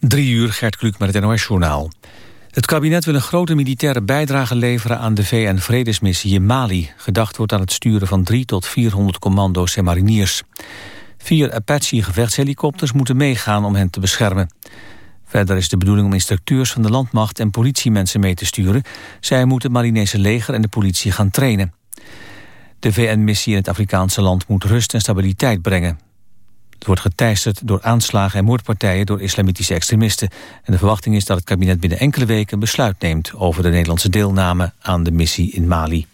Drie uur, Gert Kluk met het NOS-journaal. Het kabinet wil een grote militaire bijdrage leveren aan de VN-vredesmissie in Mali. Gedacht wordt aan het sturen van 3 tot 400 commando's en mariniers. Vier Apache-gevechtshelikopters moeten meegaan om hen te beschermen. Verder is de bedoeling om instructeurs van de landmacht en politiemensen mee te sturen. Zij moeten het Malinese leger en de politie gaan trainen. De VN-missie in het Afrikaanse land moet rust en stabiliteit brengen. Het wordt geteisterd door aanslagen en moordpartijen door islamitische extremisten. En de verwachting is dat het kabinet binnen enkele weken besluit neemt over de Nederlandse deelname aan de missie in Mali.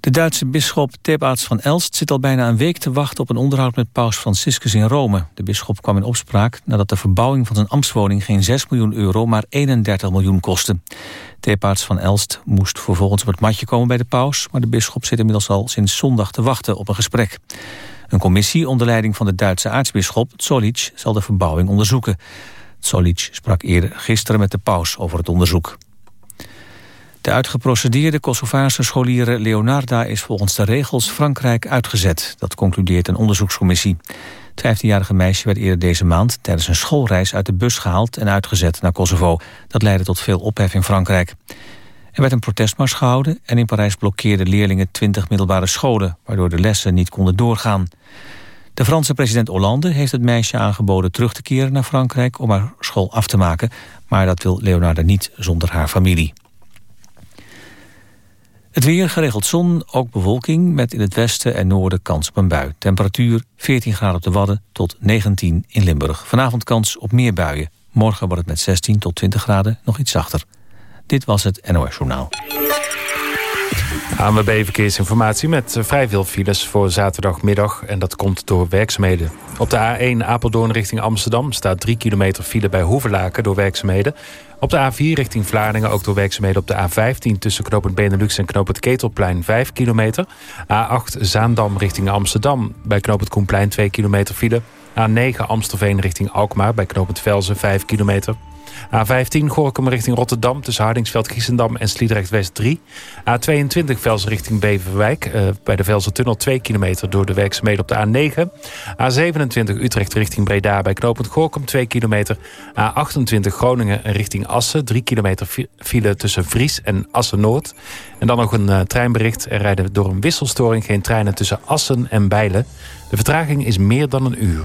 De Duitse bisschop Thebaerts van Elst zit al bijna een week te wachten op een onderhoud met paus Franciscus in Rome. De bisschop kwam in opspraak nadat de verbouwing van zijn ambtswoning geen 6 miljoen euro, maar 31 miljoen kostte. Thebaerts van Elst moest vervolgens op het matje komen bij de paus, maar de bisschop zit inmiddels al sinds zondag te wachten op een gesprek. Een commissie onder leiding van de Duitse aartsbisschop Zolich zal de verbouwing onderzoeken. Zolich sprak eerder gisteren met de paus over het onderzoek. De uitgeprocedeerde Kosovaarse scholieren Leonarda is volgens de regels Frankrijk uitgezet. Dat concludeert een onderzoekscommissie. Het 15-jarige meisje werd eerder deze maand tijdens een schoolreis uit de bus gehaald en uitgezet naar Kosovo. Dat leidde tot veel ophef in Frankrijk. Er werd een protestmars gehouden en in Parijs blokkeerden leerlingen 20 middelbare scholen, waardoor de lessen niet konden doorgaan. De Franse president Hollande heeft het meisje aangeboden terug te keren naar Frankrijk om haar school af te maken, maar dat wil Leonardo niet zonder haar familie. Het weer geregeld zon, ook bewolking met in het westen en noorden kans op een bui. Temperatuur 14 graden op de Wadden tot 19 in Limburg. Vanavond kans op meer buien. Morgen wordt het met 16 tot 20 graden nog iets zachter. Dit was het NOS Journaal. ANWB Verkeersinformatie met eh, vrij veel files voor zaterdagmiddag. En dat komt door werkzaamheden. Op de A1 Apeldoorn richting Amsterdam staat 3 kilometer file bij Hoevelaken door werkzaamheden. Op de A4 richting Vlaardingen ook door werkzaamheden op de A15... tussen knooppunt Benelux en knooppunt Ketelplein 5 kilometer. A8 Zaandam richting Amsterdam bij knooppunt Koenplein 2 kilometer file. A9 Amstelveen richting Alkmaar bij knooppunt Velzen 5 kilometer. A15 Gorkum richting Rotterdam tussen Hardingsveld, Giesendam en Sliedrecht West 3. A22 Velsen richting Beverwijk uh, bij de Velsen-tunnel 2 kilometer door de werkzaamheden op de A9. A27 Utrecht richting Breda bij knooppunt Gorkum 2 kilometer. A28 Groningen richting Assen 3 kilometer file tussen Vries en Assen-Noord. En dan nog een uh, treinbericht. Er rijden door een wisselstoring geen treinen tussen Assen en Bijlen. De vertraging is meer dan een uur.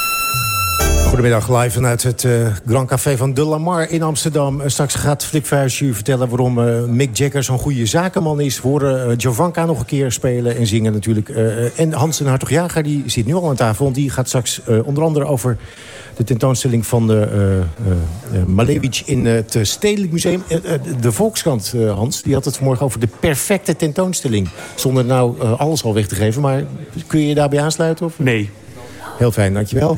Goedemiddag, live vanuit het uh, Grand Café van De Lamar in Amsterdam. Uh, straks gaat Flik Vuijs u vertellen waarom uh, Mick Jagger zo'n goede zakenman is. We horen Jovanka nog een keer spelen en zingen natuurlijk. en Hans en Hartog-Jager, die zit nu al aan tafel. Want die gaat straks onder andere over de tentoonstelling van de, Malevich in het Stedelijk Museum. de Volkskrant, Hans, die had het vanmorgen over de perfecte tentoonstelling. Zonder nou alles al weg te geven, maar kun je je daarbij aansluiten? Of? Nee, Heel fijn, dankjewel.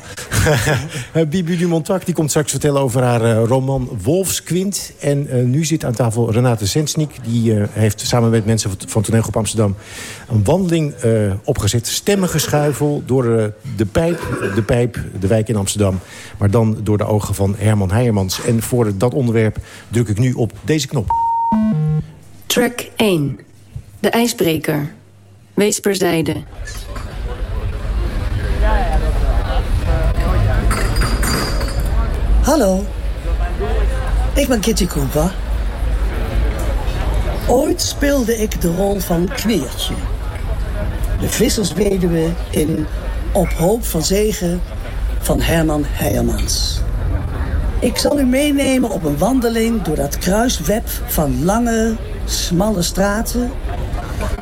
Bibi Dumontak die komt straks vertellen over haar uh, roman Wolfsquint. En uh, nu zit aan tafel Renate Sensnik. Die uh, heeft samen met mensen van Toneelgroep Amsterdam... een wandeling opgezet. Stemmengeschuivel door de, pijp, de pijp, de wijk in Amsterdam. Maar dan door de ogen van Herman Heijermans. En voor dat onderwerp druk ik nu op deze knop. Track 1. De ijsbreker. Weesperzijde. Hallo, ik ben Kitty Cooper. Ooit speelde ik de rol van Kneertje. De vissersweduwe in Op hoop van zegen van Herman Heijermans. Ik zal u meenemen op een wandeling door dat kruisweb van lange, smalle straten...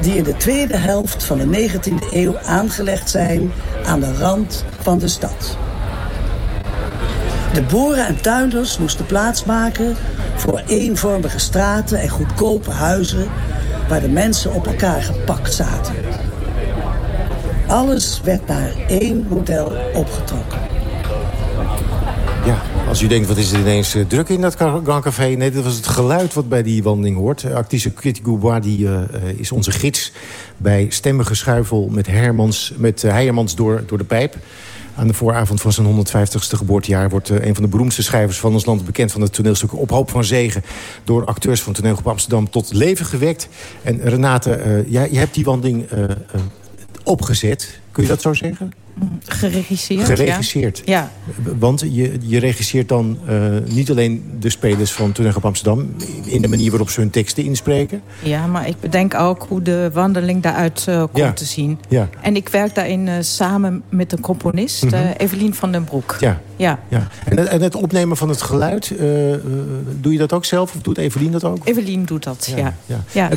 die in de tweede helft van de 19e eeuw aangelegd zijn aan de rand van de stad. De boeren en tuinders moesten plaatsmaken voor eenvormige straten en goedkope huizen waar de mensen op elkaar gepakt zaten. Alles werd naar één model opgetrokken. Ja, als u denkt, wat is er ineens uh, druk in dat Grand Café? Nee, dat was het geluid wat bij die wandeling hoort. Actrice Kitty Goubois die, uh, is onze gids bij stemmengeschuivel met, Hermans, met Heijermans door, door de pijp. Aan de vooravond van zijn 150ste geboortejaar... wordt een van de beroemdste schrijvers van ons land bekend... van het toneelstuk Op Hoop van Zegen... door acteurs van Toneelgroep Amsterdam tot leven gewekt. En Renate, jij, jij hebt die wandeling opgezet. Kun je dat zo zeggen? Geregisseerd, Geregisseerd. Ja. Want je, je regisseert dan uh, niet alleen de spelers van Toneel op Amsterdam... in de manier waarop ze hun teksten inspreken. Ja, maar ik bedenk ook hoe de wandeling daaruit uh, komt ja. te zien. Ja. En ik werk daarin uh, samen met een componist, mm -hmm. Evelien van den Broek. Ja. ja. ja. En, en het opnemen van het geluid, doe je dat ook zelf? Of doet Evelien dat ook? Evelien doet dat, ja. ja. ja.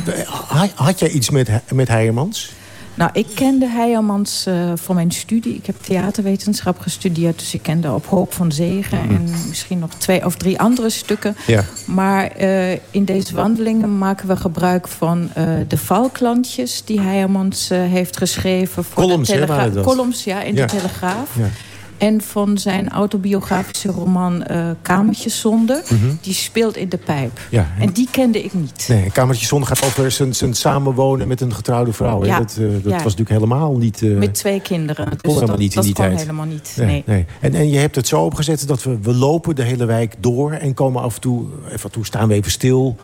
Had jij iets met, met Heijermans? Nou, ik kende Heijermans uh, van mijn studie. Ik heb theaterwetenschap gestudeerd. Dus ik kende Op Hoop van Zegen. Mm. En misschien nog twee of drie andere stukken. Ja. Maar uh, in deze wandelingen maken we gebruik van uh, de valklantjes... die Heijermans heeft geschreven. Voor columns, de dat? Columns, ja, in ja. de Telegraaf. Ja. En van zijn autobiografische roman uh, Kamertjeszonde. Mm -hmm. Die speelt in de pijp. Ja, en die kende ik niet. Nee, Kamertjeszonde gaat over zijn, zijn samenwonen met een getrouwde vrouw. Ja. Dat, uh, dat ja. was natuurlijk helemaal niet... Uh, met twee kinderen. Dat dus kon helemaal dat, niet in dat die kon tijd. helemaal niet. Nee, Nee. nee. En, en je hebt het zo opgezet dat we, we lopen de hele wijk door... en komen af en toe, af en toe staan we even stil.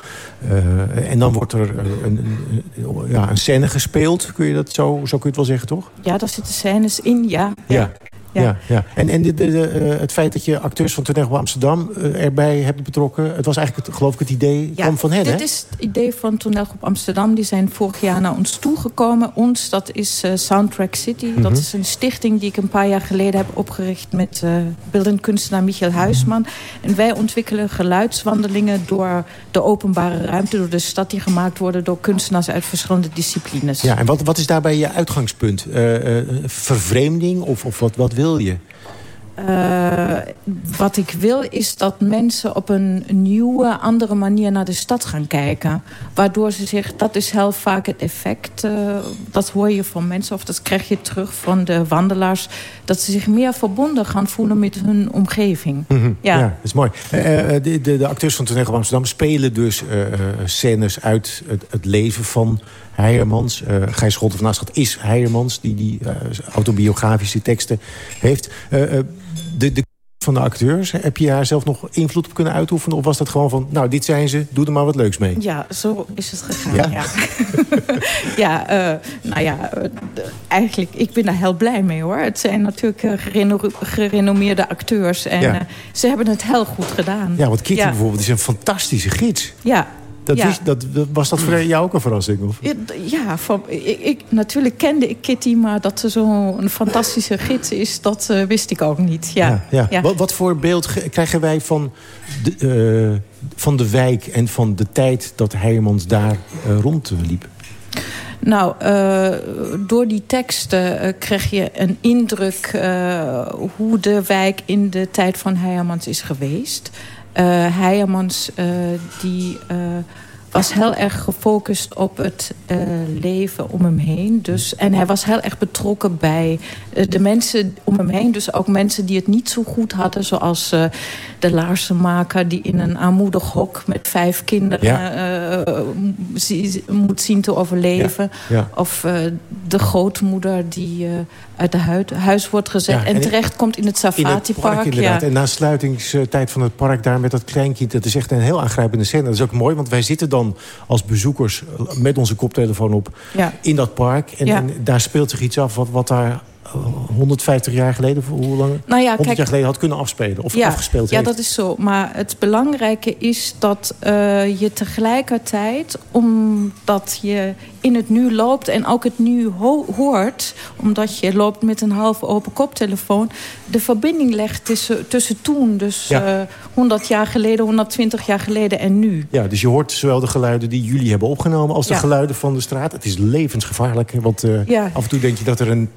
En dan wordt er een, een, een, ja, een scène gespeeld. Kun je dat zo, zo kun je het wel zeggen, toch? Ja, daar zitten scènes in, ja. Ja. Ja. Ja. En, en de, de, de, uh, het feit dat je acteurs van Toneel Amsterdam uh, erbij hebt betrokken... het was eigenlijk, het, geloof ik, het idee ja, kwam van hen, dit hè? is het idee van Toneelgroep Amsterdam. Die zijn vorig jaar naar ons toegekomen. Ons, dat is uh, Soundtrack City. Mm -hmm. Dat is een stichting die ik een paar jaar geleden heb opgericht... met beeldend kunstenaar Michael Huisman. En wij ontwikkelen geluidswandelingen door de openbare ruimte... door de stad die gemaakt worden door kunstenaars uit verschillende disciplines. Ja, en wat, wat is daarbij je uitgangspunt? vervreemding of, of wat, wat wil je? Uh, wat ik wil is dat mensen op een nieuwe, andere manier naar de stad gaan kijken. Waardoor ze zich, dat is heel vaak het effect, uh, dat hoor je van mensen... of dat krijg je terug van de wandelaars... dat ze zich meer verbonden gaan voelen met hun omgeving. Mm -hmm. ja. ja, dat is mooi. Uh, de, de, de, acteurs van Toneel Amsterdam spelen dus scènes uit het, het leven van... Heijermans. Uh, Gijs Scholte van Aschat is Heijermans... die die uh, autobiografische teksten heeft. Uh, de, de van de acteurs, heb je daar zelf nog invloed op kunnen uitoefenen? Of was dat gewoon van, nou, dit zijn ze, doe er maar wat leuks mee? Ja, zo is het gegaan, ja. Ja, ja nou ja, eigenlijk, ik ben daar heel blij mee, hoor. Het zijn natuurlijk gereno gerenommeerde acteurs. En ja. ze hebben het heel goed gedaan. Ja, want Kitty bijvoorbeeld is een fantastische gids. Ja, dat ja. wist, dat, was dat voor jou ook een verrassing? Of? Ja, van, ik, ik, natuurlijk kende ik Kitty... maar dat ze zo'n fantastische gids is, dat uh, wist ik ook niet. Ja. Ja, ja. ja. Wat, wat, voor beeld krijgen wij van de, uh, van de wijk... en van de tijd dat Heijermans daar uh, rondliep? Nou, uh, door die teksten uh, kreeg je een indruk... Uh, hoe de wijk in de tijd van Heijermans is geweest... Uh, Heijermans uh, die uh, was heel erg gefocust op het leven om hem heen. Dus, en hij was heel erg betrokken bij de mensen om hem heen. Dus ook mensen die het niet zo goed hadden. Zoals de laarsenmaker die in een armoedig hok met vijf kinderen ja. moet zien te overleven. Ja. Ja. Of de grootmoeder die uit het huis wordt gezet ja, en, en terecht komt in het Safati-park. Ja. En na sluitingstijd van het park daar met dat kleinkind... dat is echt een heel aangrijpende scène. Dat is ook mooi, want wij zitten dan als bezoekers... met onze koptelefoon op ja. in dat park. En, en, daar speelt zich iets af wat, wat daar... 150 jaar geleden, hoe lang? Nou ja, 100 kijk, jaar geleden had kunnen afspelen of ja, afgespeeld Ja, heeft. dat is zo. Maar het belangrijke is dat uh, je tegelijkertijd... omdat je in het nu loopt en ook het nu ho hoort... omdat je loopt met een half open koptelefoon... de verbinding legt tussen, tussen toen, dus Ja. uh, 100 jaar geleden, 120 jaar geleden en nu. Ja, dus je hoort zowel de geluiden die jullie hebben opgenomen... als de Ja. geluiden van de straat. Het is levensgevaarlijk, want uh, Ja. af en toe denk je dat er een,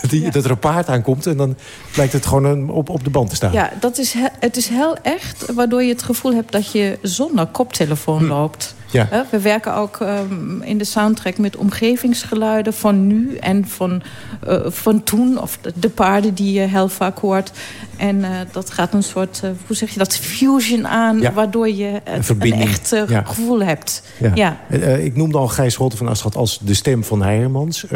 die, dat er een paard aankomt... en dan blijkt het gewoon een, op, op de band te staan. Ja, dat is he- het is heel echt, waardoor je het gevoel hebt dat je zonder koptelefoon loopt. Ja. We werken ook ehm, in de soundtrack met omgevingsgeluiden van nu en van, eh, van toen. Of de, de paarden die je heel vaak hoort. En eh, dat gaat een soort, eh, hoe zeg je dat, fusion aan... Ja. waardoor je het, een, verbinding. echt Ja. gevoel hebt. Ja. Ik noemde al Gijs Scholte van Aschat als de stem van Heijermans.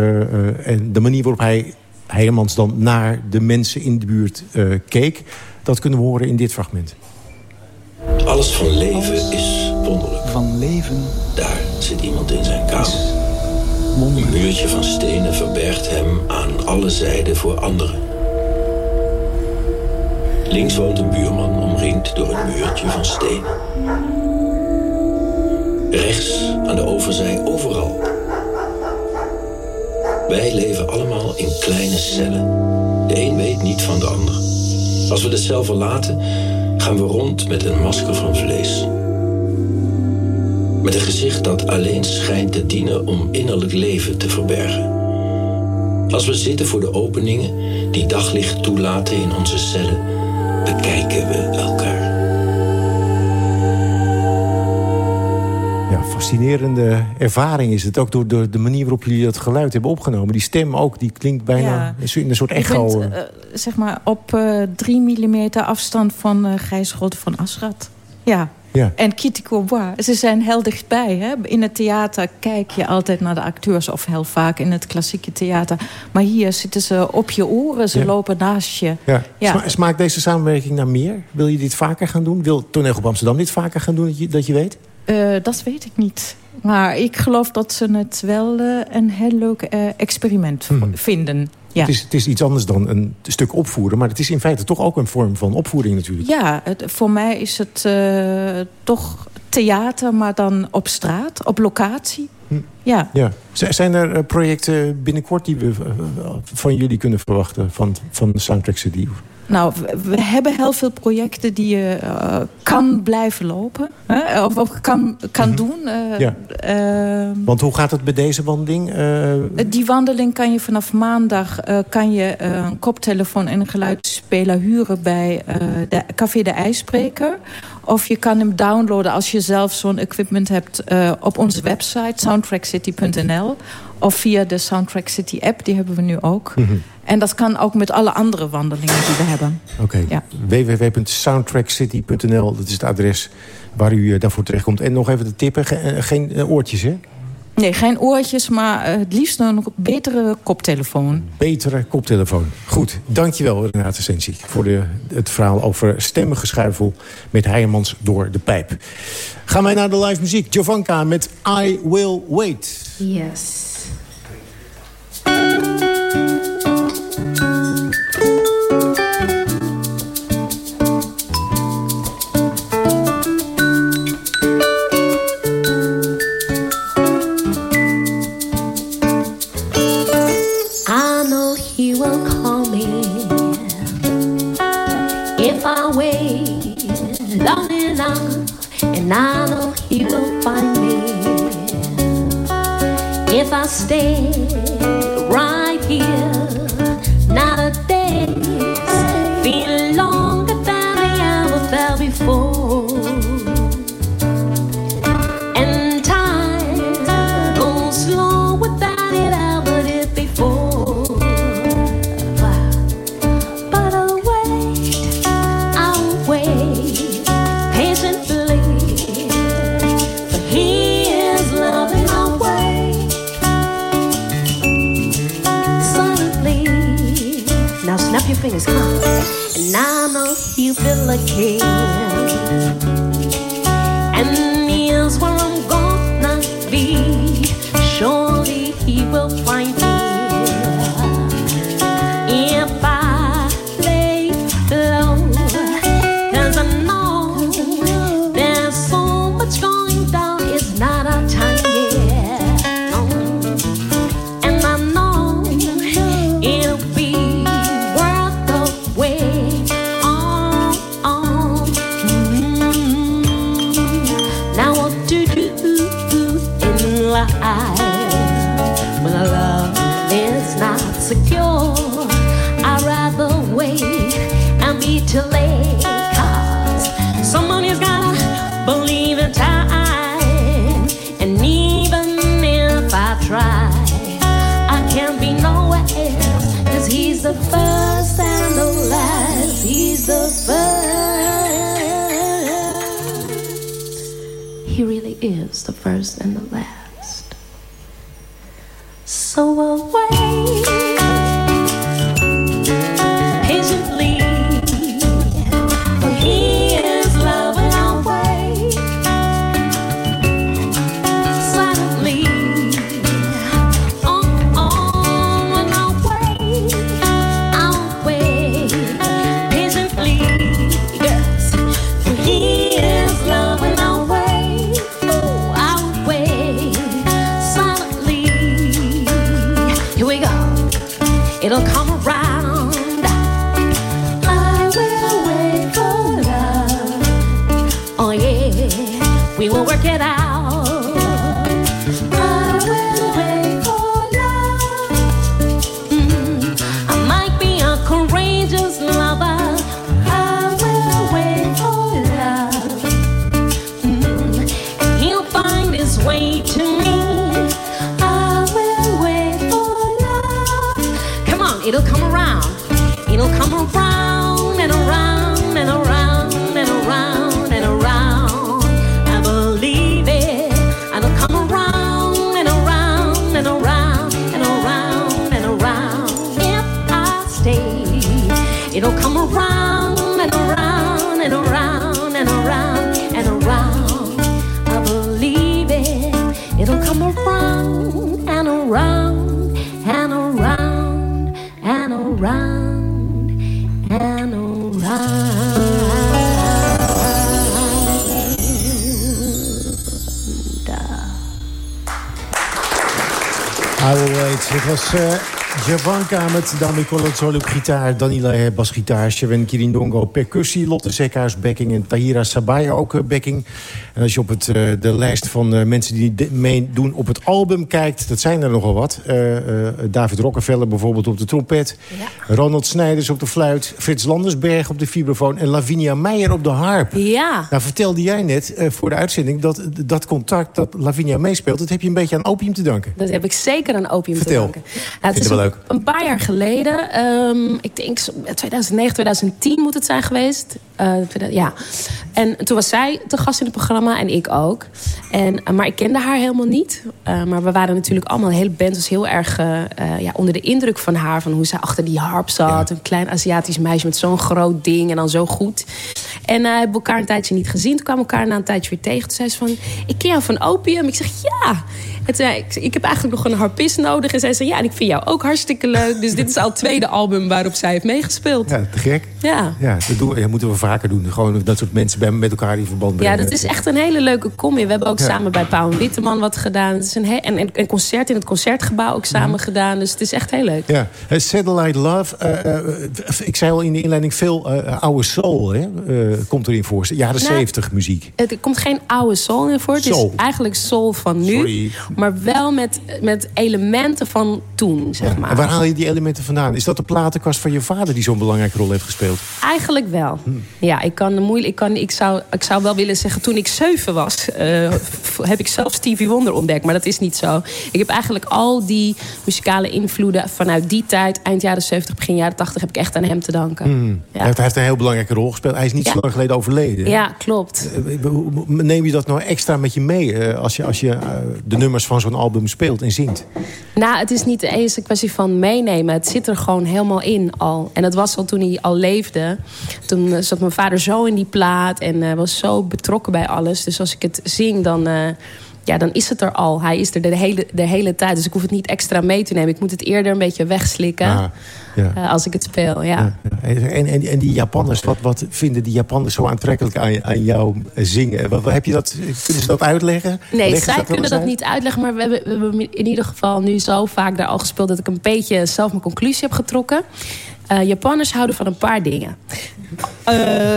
En de manier waarop hij Heijmans dan naar de mensen in de buurt keek. Dat kunnen we horen in dit fragment. Alles van leven is wonderlijk. Van leven. Daar zit iemand in zijn kamer. Een muurtje van stenen verbergt hem aan alle zijden voor anderen. Links woont een buurman omringd door een muurtje van stenen. Rechts, aan de overzij, overal. Wij leven allemaal in kleine cellen. De een weet niet van de ander. Als we de cel verlaten, gaan we rond met een masker van vlees. Met een gezicht dat alleen schijnt te dienen om innerlijk leven te verbergen. Als we zitten voor de openingen die daglicht toelaten in onze cellen, bekijken we elkaar. Fascinerende ervaring is het. Ook door, door de manier waarop jullie dat geluid hebben opgenomen. Die stem ook, die klinkt bijna in een soort echo. Bent, uh, zeg maar op uh, drie millimeter afstand van uh, Gijs Grote van Aschat. Ja. Ja. En Kitty Courbois. Ze zijn heel dichtbij. Hè? In het theater kijk je altijd naar de acteurs. Of heel vaak in het klassieke theater. Maar hier zitten ze op je oren. Ze Ja. lopen naast je. Ja. Ja. Sma- Smaakt deze samenwerking naar meer? Wil je dit vaker gaan doen? Wil Toneel op Amsterdam dit vaker gaan doen, dat je, dat je weet? Eh, dat weet ik niet. Maar ik geloof dat ze het wel eh, een heel leuk eh, experiment Mhm. vinden. Ja. Het, is, het is iets anders dan een stuk opvoeren. Maar het is in feite toch ook een vorm van opvoeding natuurlijk. Ja, het, voor mij is het toch theater, maar dan op straat, op locatie. Hm. Ja. Ja. Zijn er projecten binnenkort die we van jullie kunnen verwachten? Van, van de Soundtrack City? Nou, we, hebben heel veel projecten die je eh, kan blijven lopen. Hè? Of, of kan, kan doen. eh, Ja. ehm, Want hoe gaat het bij deze wandeling? Eh, Die wandeling kan je vanaf maandag kan je, een koptelefoon en een geluidsspeler huren bij de Café de IJsbreker. Of je kan hem downloaden als je zelf zo'n equipment hebt op onze website soundtrackcity.nl. Of via de Soundtrack City app, die hebben we nu ook. mhm. En dat kan ook met alle andere wandelingen die we hebben. Oké, Ja. www.soundtrackcity.nl, dat is het adres waar u eh, daarvoor terechtkomt. En nog even de tippen, eh, geen eh, oortjes hè? Nee, geen oortjes, maar het liefst een betere koptelefoon. Betere koptelefoon. Goed, dankjewel Renate Sensi voor de, het verhaal over stemmengeschuifel met Heijemans door de pijp. Gaan wij naar de live muziek. Jovanka met I Will Wait. Yes. If I wait long enough, and I know he will find me if I stay here. And I know you feel again. And first and met Dami Colozzolo op gitaar... Danila basgitaar, Chewen Kirindongo percussie... Lotte Zekhuis backing en Tahira Sabaya ook uh, backing. En als je op het, uh, de lijst van mensen die meedoen op het album kijkt... dat zijn er nogal wat. David Rockefeller bijvoorbeeld op de trompet. Ja. Ronald Snijders op de fluit. Frits Landersberg op de vibrafoon. En Lavinia Meijer op de harp. Ja. Nou vertelde jij net voor de uitzending... dat dat contact dat Lavinia meespeelt... dat heb je een beetje aan opium te danken. Dat heb ik zeker aan opium Vertel. te danken. Nou, het is wel leuk. Een paar jaar geleden, um, ik denk 2009, 2010 moet het zijn geweest. Ja. En toen was zij te gast in het programma en ik ook. En, uh, maar ik kende haar helemaal niet. Uh, maar we waren natuurlijk allemaal, hele band was heel erg ja, onder de indruk van haar. Van hoe zij achter die harp zat. Ja. Een klein Aziatisch meisje met zo'n groot ding en dan zo goed. En we hebben elkaar een tijdje niet gezien. Toen kwamen we elkaar na een tijdje weer tegen. Toen zei ze van, ik ken jou van opium. Ik zeg, ja. En toen zei ik, ik heb eigenlijk nog een harpist nodig. En zij zei, ja, en ik vind jou ook hartstikke leuk. Dus dit is al het tweede album waarop zij heeft meegespeeld. Ja, te gek. Ja. Ja, dat, doen, ja, moeten we vaker doen. Gewoon dat soort mensen bij, met elkaar in verband brengen. Ja, dat is echt een hele leuke combi. We hebben ook ja. samen bij Pauw en Witteman wat gedaan. Het is een en, en een concert in het Concertgebouw ook samen mm. gedaan. Dus het is echt heel leuk. Ja, Satellite Love. Uh, uh, ik zei al in de inleiding, veel uh, oude soul hè, komt erin voor. Jaren nou, 70 muziek. Er komt geen oude soul in voor. Het soul. is eigenlijk soul van nu. Sorry. Maar wel met, met elementen van toen, zeg ja. maar. En waar haal je die elementen vandaan? Is dat de platenkast van je vader die zo'n belangrijke rol heeft gespeeld? Eigenlijk wel. Hm. Ja, ik kan moeilijk. Ik, kan, ik, zou, ik zou wel willen zeggen, toen ik zeven was, uh, heb ik zelf Stevie Wonder ontdekt. Maar dat is niet zo. Ik heb eigenlijk al die muzikale invloeden vanuit die tijd, eind jaren 70, begin jaren 80, heb ik echt aan hem te danken. Hm. Ja. Hij, heeft, een heel belangrijke rol gespeeld. Hij is niet Ja. zo lang geleden overleden. Ja, klopt. Uh, Neem je dat nou extra met je mee uh, als je, als je de nummers van zo'n album speelt en zingt? Nou, het is niet eens een kwestie van meenemen. Het zit er gewoon helemaal in al. En dat was al toen hij al leefde. Toen zat mijn vader zo in die plaat en was zo betrokken bij alles. Dus als ik het zing, dan, uh, ja, dan is het er al. Hij is er de hele, de hele tijd. Dus ik hoef het niet extra mee te nemen. Ik moet het eerder een beetje wegslikken. Ah, ja. uh, als ik het speel, ja. ja. En, en, en die Japanners, wat, wat vinden die Japanners zo aantrekkelijk aan, aan jouw zingen? Wat, heb je dat, kunnen ze dat uitleggen? Nee, Leggen zij dat kunnen dat uit? niet uitleggen. Maar we hebben, we hebben in ieder geval nu zo vaak daar al gespeeld... dat ik een beetje zelf mijn conclusie heb getrokken. Uh, Japanners houden van een paar dingen. Uh,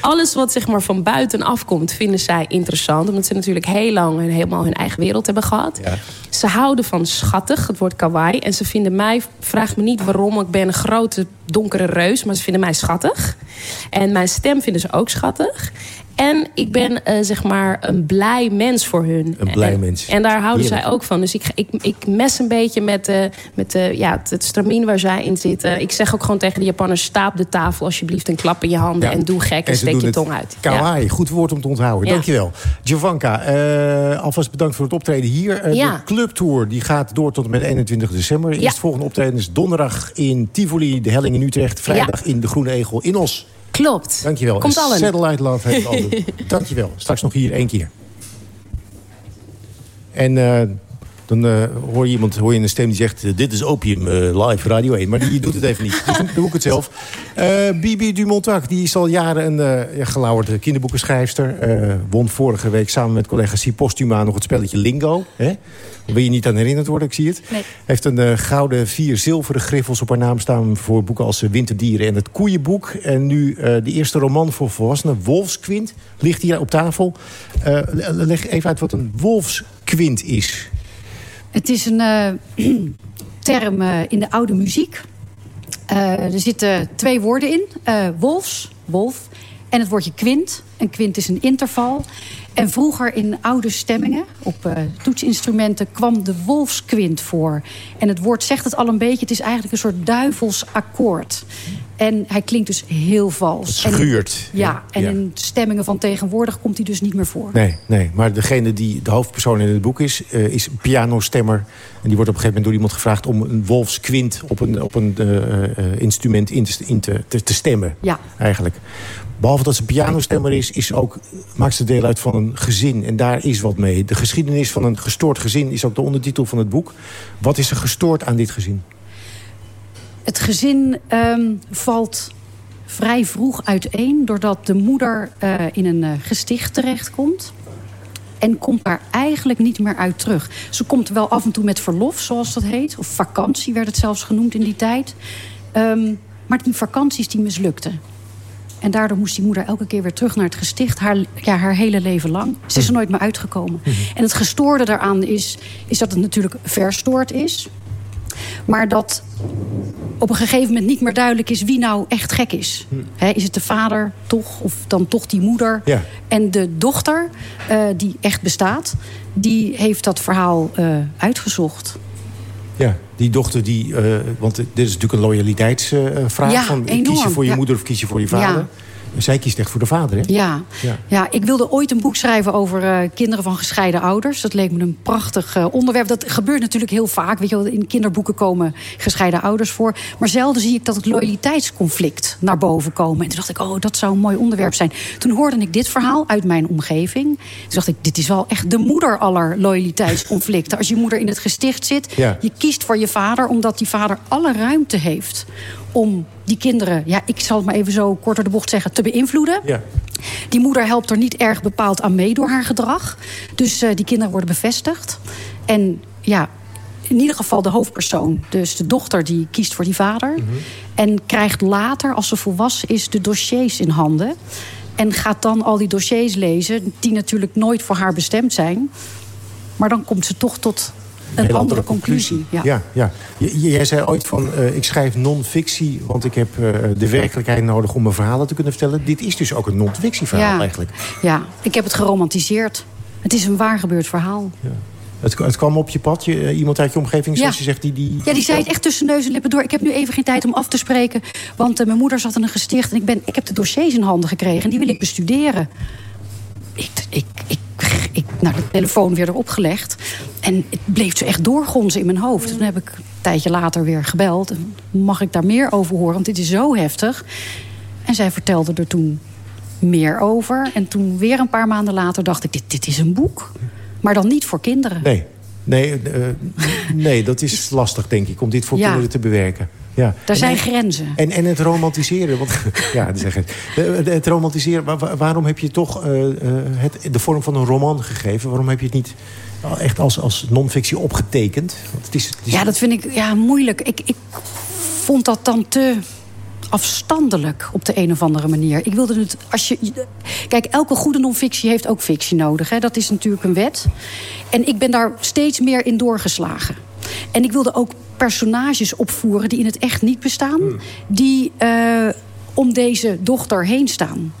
alles wat zeg maar van buitenaf komt, vinden zij interessant. Omdat ze natuurlijk heel lang hun, helemaal hun eigen wereld hebben gehad. Ja. Ze houden van schattig, het woord kawaii. En ze vinden mij, vraag me niet waarom, ik ben een grote donkere reus. Maar ze vinden mij schattig. En mijn stem vinden ze ook schattig. En ik ben uh, zeg maar een blij mens voor hun. Een blij en, mens. En daar houden Heerlijk. zij ook van. Dus ik, ik, ik mes een beetje met, uh, met uh, ja, het, stramien waar zij in zitten. Ik zeg ook gewoon tegen de Japanners... staap de tafel alsjeblieft en klap in je handen... Ja. en doe gek en, steek je tong uit. Kawaii, goed woord om te onthouden. Ja. Dankjewel. Giovanka, alvast bedankt voor het optreden hier. Ja. De clubtour die gaat door tot en met 21 december. Ja. Eerst volgende optreden is donderdag in Tivoli, de Helling in Utrecht. Vrijdag in de Groene Egel in Os. Klopt. Dankjewel. Komt En allen. Satellite Love heeft album. Dankjewel. Straks nog hier één keer. En uh, dan uh, hoor je iemand, hoor je een stem die zegt... Uh, dit is Opium uh, live Radio 1. Maar die doet het even niet. Dus dan doe ik het zelf. Bibi Dumontac, die is al jaren een gelauwerde kinderboekenschrijfster. Won vorige week samen met collega Si Postuma nog het spelletje Lingo. Hè? Wil je niet aan herinnerd worden, ik zie het. Nee. Heeft een gouden vier zilveren griffels op haar naam staan... voor boeken als Winterdieren en het Koeienboek. En nu de eerste roman voor volwassenen, Wolfsquint, ligt hier op tafel. Leg even uit wat een wolfsquint is. Het is een uh, term uh, in de oude muziek. Uh, er zitten twee woorden in. wolfs, wolf, en het woordje quint. Een quint is een interval. En vroeger in oude stemmingen, op uh, toetsinstrumenten... kwam de wolfsquint voor. En het woord zegt het al een beetje. Het is eigenlijk een soort duivels akkoord. En hij klinkt dus heel vals. Het schuurt. En, ja, en ja. in stemmingen van tegenwoordig komt hij dus niet meer voor. Nee, nee, maar degene die de hoofdpersoon in het boek is... Uh, is pianostemmer. En die wordt op een gegeven moment door iemand gevraagd... om een wolfsquint op een, op een uh, instrument in, te, in te, te, te stemmen. Ja. Eigenlijk. Behalve dat ze pianostemmer is, is ook, maakt ze deel uit van een gezin. En daar is wat mee. De geschiedenis van een gestoord gezin is ook de ondertitel van het boek. Wat is er gestoord aan dit gezin? Het gezin um, valt vrij vroeg uiteen... doordat de moeder uh, in een uh, gesticht terechtkomt. En komt daar eigenlijk niet meer uit terug. Ze komt wel af en toe met verlof, zoals dat heet. Of vakantie werd het zelfs genoemd in die tijd. Ehm, maar die vakanties die mislukten. En daardoor moest die moeder elke keer weer terug naar het gesticht. Haar, ja, haar hele leven lang. Ze is er nooit meer uitgekomen. En het gestoorde daaraan is, is dat het natuurlijk verstoord is. Maar dat op een gegeven moment niet meer duidelijk is wie nou echt gek is. Hè, is het de vader toch, of dan toch die moeder? Ja. En de dochter, eh, die echt bestaat, die heeft dat verhaal eh, uitgezocht. Ja, die dochter die... eh, want dit is natuurlijk een loyaliteitsvraag. Ja, van, kies je voor je moeder of kies je voor je vader? Zij kiest echt voor de vader, hè? Ja. Ja. Ja, ik wilde ooit een boek schrijven over eh, kinderen van gescheiden ouders. Dat leek me een prachtig eh, onderwerp. Dat gebeurt natuurlijk heel vaak. Weet je wel, in kinderboeken komen gescheiden ouders voor. Maar zelden zie ik dat het loyaliteitsconflict naar boven komen. En toen dacht ik, oh, dat zou een mooi onderwerp zijn. Toen hoorde ik dit verhaal uit mijn omgeving. Toen dacht ik, dit is wel echt de moeder aller loyaliteitsconflicten. Als je moeder in het gesticht zit, Ja. je kiest voor je vader... omdat die vader alle ruimte heeft om die kinderen... ja, ik zal het maar even zo kort door de bocht zeggen, te beïnvloeden. Ja. Die moeder helpt er niet erg bepaald aan mee door haar gedrag. Dus eh, die kinderen worden bevestigd. En ja, in ieder geval de hoofdpersoon, dus de dochter, die kiest voor die vader. En krijgt later, als ze volwassen is, de dossiers in handen. En gaat dan al die dossiers lezen, die natuurlijk nooit voor haar bestemd zijn. Maar dan komt ze toch tot een andere, conclusie. Ja. Ja, ja. Jij zei ooit van, eh, ik schrijf non-fictie... want ik heb eh, de werkelijkheid nodig om mijn verhalen te kunnen vertellen. Dit is dus ook een non-fictie verhaal Ja. eigenlijk. ja, ik heb het geromantiseerd. Het is een waar gebeurd verhaal. Het, het kwam op je pad, je, eh, iemand uit je omgeving, Ja. zoals je zegt... Die, die... Ja, die zei het echt tussen neus en lippen door. Ik heb nu even geen tijd om af te spreken. Want mijn moeder zat in een gesticht. En ik, ben, ik heb de dossiers in handen gekregen. En die wil ik bestuderen. Ik, ik, ik, ik nou, de telefoon weer erop gelegd. En het bleef zo echt doorgonzen in mijn hoofd. Toen heb ik een tijdje later weer gebeld. Mag ik daar meer over horen? Want dit is zo heftig. En zij vertelde er toen meer over. En toen weer een paar maanden later dacht ik... dit, dit is een boek. Maar dan niet voor kinderen. Nee, nee, eh, nee, dat is lastig, denk ik, om dit voor Ja. kinderen te bewerken. Ja. Daar zijn En- grenzen. En, en het romantiseren, want ja, dat echt, Eh, het romantiseren. wa- wa- waarom heb je toch eh, eh, het, de vorm van een roman gegeven? Waarom heb je het niet echt als, als non-fictie opgetekend? Want het is, het is- Ja, dat vind ik ja, moeilijk. Ik, ik vond dat dan te afstandelijk op de een of andere manier. Ik wilde het als je. Kijk, elke goede non-fictie heeft ook fictie nodig. Hè? Dat is natuurlijk een wet. En ik ben daar steeds meer in doorgeslagen. En ik wilde ook personages opvoeren die in het echt niet bestaan, die eh, om deze dochter heen staan.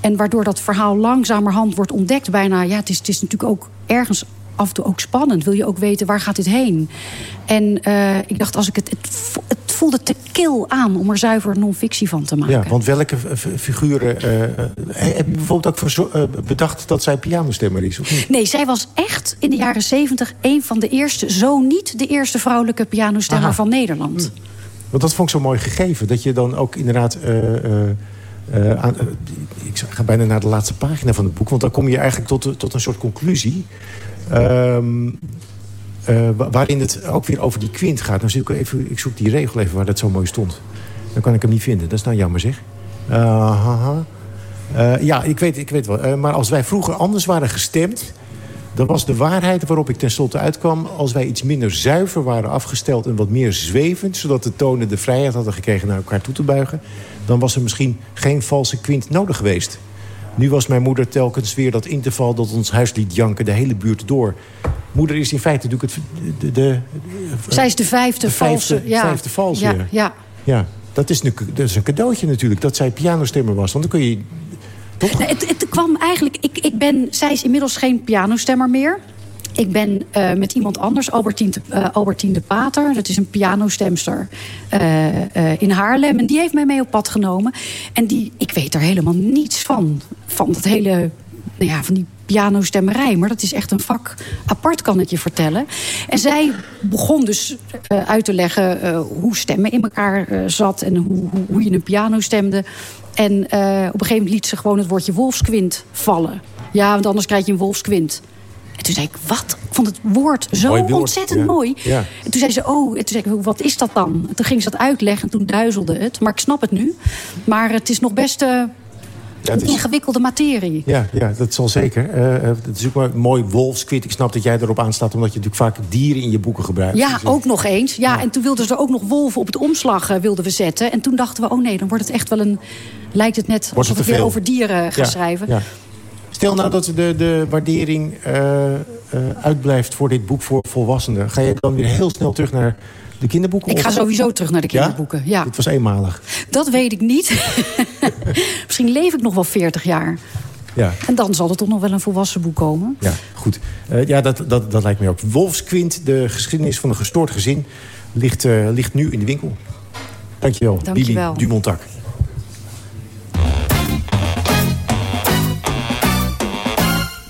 En waardoor dat verhaal langzamerhand wordt ontdekt. Bijna, ja, het is, het is natuurlijk ook ergens af en toe ook spannend. Wil je ook weten, waar gaat dit heen? En eh, ik dacht, als ik het, het voelde te kil aan om er zuiver non-fictie van te maken. ja, want welke figuren... eh, heb je bijvoorbeeld ook eh, bedacht dat zij pianostemmer is? Of niet? Nee, zij was echt in de jaren zeventig een van de eerste, zo niet de eerste vrouwelijke pianostemmer Aha. van Nederland. Want dat vond ik zo mooi gegeven. Dat je dan ook inderdaad... aan, ik ga bijna naar de laatste pagina van het boek. Want dan kom je eigenlijk tot, tot een soort conclusie. Ehm, eh, wa- waarin het ook weer over die kwint gaat. Nou, ik, even, ik zoek die regel even waar dat zo mooi stond. Dan kan ik hem niet vinden. Dat is nou jammer zeg. Eh, ja, ik weet, ik weet wel. Eh, maar als wij vroeger anders waren gestemd... dan was de waarheid waarop ik tenslotte uitkwam... als wij iets minder zuiver waren afgesteld en wat meer zwevend... zodat de tonen de vrijheid hadden gekregen naar elkaar toe te buigen... dan was er misschien geen valse kwint nodig geweest. Nu was mijn moeder telkens weer dat interval dat ons huis liet janken... de hele buurt door. Moeder is in feite natuurlijk het, de, de, Zij is de vijfde, de vijfde, valse. Ja. vijfde valse. Ja, ja. Ja, dat is, een, dat is een cadeautje natuurlijk, dat zij pianostemmer was. Want dan kun je... Toch? Nee, het, het kwam eigenlijk. Ik, ik ben, zij is inmiddels geen pianostemmer meer. Ik ben eh, met iemand anders, Albertine, de- eh, de Pater. Dat is een pianostemster eh, in Haarlem. En die heeft mij mee op pad genomen. En die, ik weet er helemaal niets van. Van dat hele, nou ja, van die pianostemmerij. Maar dat is echt een vak apart, kan ik je vertellen. En zij begon dus uit te leggen hoe stemmen in elkaar zat. En hoe, hoe, hoe je een piano stemde. En op een gegeven moment liet ze gewoon het woordje wolfskwint vallen. Ja, want anders krijg je een wolfskwint. En toen zei ik, wat? Ik vond het woord zo Mooi woord, ontzettend ja. mooi. Ja. En toen zei ze, oh, en toen zei ik, wat is dat dan? En toen ging ze dat uitleggen en toen duizelde het. Maar ik snap het nu. Maar het is nog best... eh, een ingewikkelde materie. Ja, ja dat zal zeker. Uh, het is ook maar mooi wolfskwit. Ik snap dat jij erop aanstaat, omdat je natuurlijk vaak dieren in je boeken gebruikt. Ja, dus, ook nog eens. Ja, en toen wilden ze er ook nog wolven op het omslag wilden we zetten. En toen dachten we, oh nee, dan wordt het echt wel een... Lijkt het net alsof we weer over dieren gaan schrijven. Ja. Stel nou dat de, de waardering uitblijft voor dit boek voor volwassenen. Ga je dan weer heel snel terug naar de kinderboeken? Ik ga sowieso terug naar de kinderboeken, ja. Dit was eenmalig. Dat weet ik niet. Misschien leef ik nog wel 40 jaar. Ja. En dan zal er toch nog wel een volwassen boek komen. Ja, goed. Uh, ja, dat, dat, dat lijkt me ook. Wolfsquint, de geschiedenis van een gestoord gezin... ligt, uh, ligt nu in de winkel. Dankjewel, Dankjewel. Bibi Dumontak.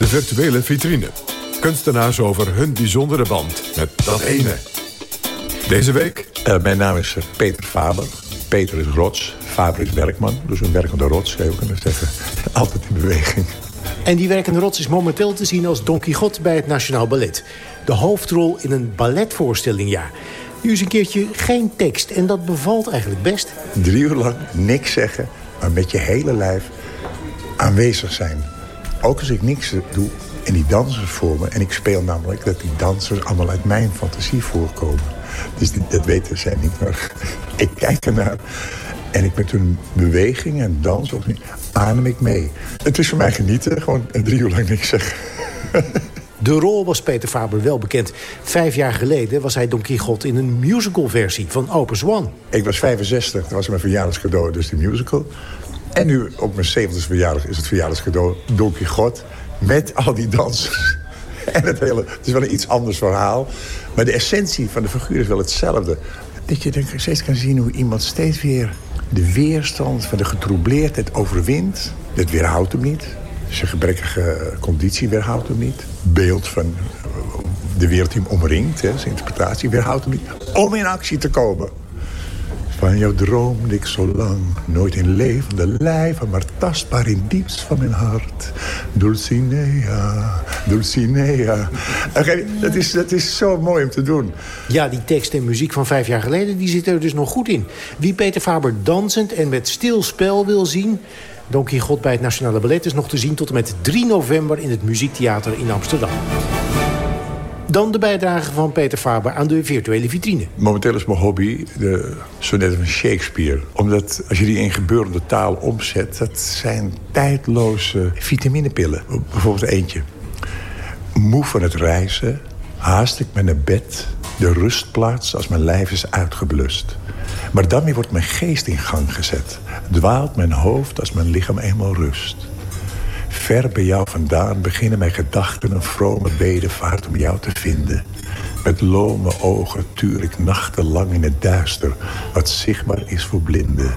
De virtuele vitrine. Kunstenaars over hun bijzondere band met dat ene. Deze week? Uh, mijn naam is Peter Faber. Peter is rots, Faber is werkman. Dus een werkende rots, zou je kunnen zeggen. Altijd in beweging. En die werkende rots is momenteel te zien als Don Quixote bij het Nationaal Ballet. De hoofdrol in een balletvoorstelling, ja. Nu is een keertje geen tekst en dat bevalt eigenlijk best. Drie uur lang niks zeggen, maar met je hele lijf aanwezig zijn. Ook als ik niks doe en die dansers voor me... en ik speel namelijk dat die dansers allemaal uit mijn fantasie voorkomen. Dus dat weten zij niet, maar ik kijk ernaar. En ik met hun beweging en dans adem ik mee. Het is voor mij genieten, gewoon drie uur lang niks zeggen. De rol was Peter Faber wel bekend. Vijf jaar geleden was hij Don Quixote in een musicalversie van Opus One. Ik was 65, dat was mijn verjaardagscadeau, dus de musical. En nu op mijn 70 verjaardag is het verjaardagscadeau Don Quixote... met al die dansers. En het, hele, het is wel een iets anders verhaal. Maar de essentie van de figuur is wel hetzelfde. Dat je steeds kan zien hoe iemand steeds weer de weerstand van de getroubleerdheid overwint. Dat weerhoudt hem niet. Zijn gebrekkige conditie weerhoudt hem niet. Beeld van de wereld die hem omringt, hè, zijn interpretatie, weerhoudt hem niet. Om in actie te komen. Van jou droomde ik zo lang, nooit in levende lijven... maar tastbaar in diepst van mijn hart. Dulcinea, Dulcinea. Dat is, dat is zo mooi om te doen. Ja, die tekst en muziek van vijf jaar geleden... die zit er dus nog goed in. Wie Peter Faber dansend en met stil spel wil zien... Don Quixote bij het Nationale Ballet is nog te zien... tot en met 3 november in het Muziektheater in Amsterdam. Dan de bijdrage van Peter Faber aan de virtuele vitrine. Momenteel is mijn hobby de sonnetten van Shakespeare. Omdat als je die in gebeurende taal omzet... dat zijn tijdloze vitaminepillen. Bijvoorbeeld eentje. Moe van het reizen, haast ik me naar bed... de rustplaats als mijn lijf is uitgeblust. Maar weer wordt mijn geest in gang gezet. Dwaalt mijn hoofd als mijn lichaam eenmaal rust. Ver bij jou vandaan beginnen mijn gedachten een vrome bedevaart om jou te vinden. Met lome ogen tuur ik nachtenlang in het duister, wat zichtbaar is voor blinden.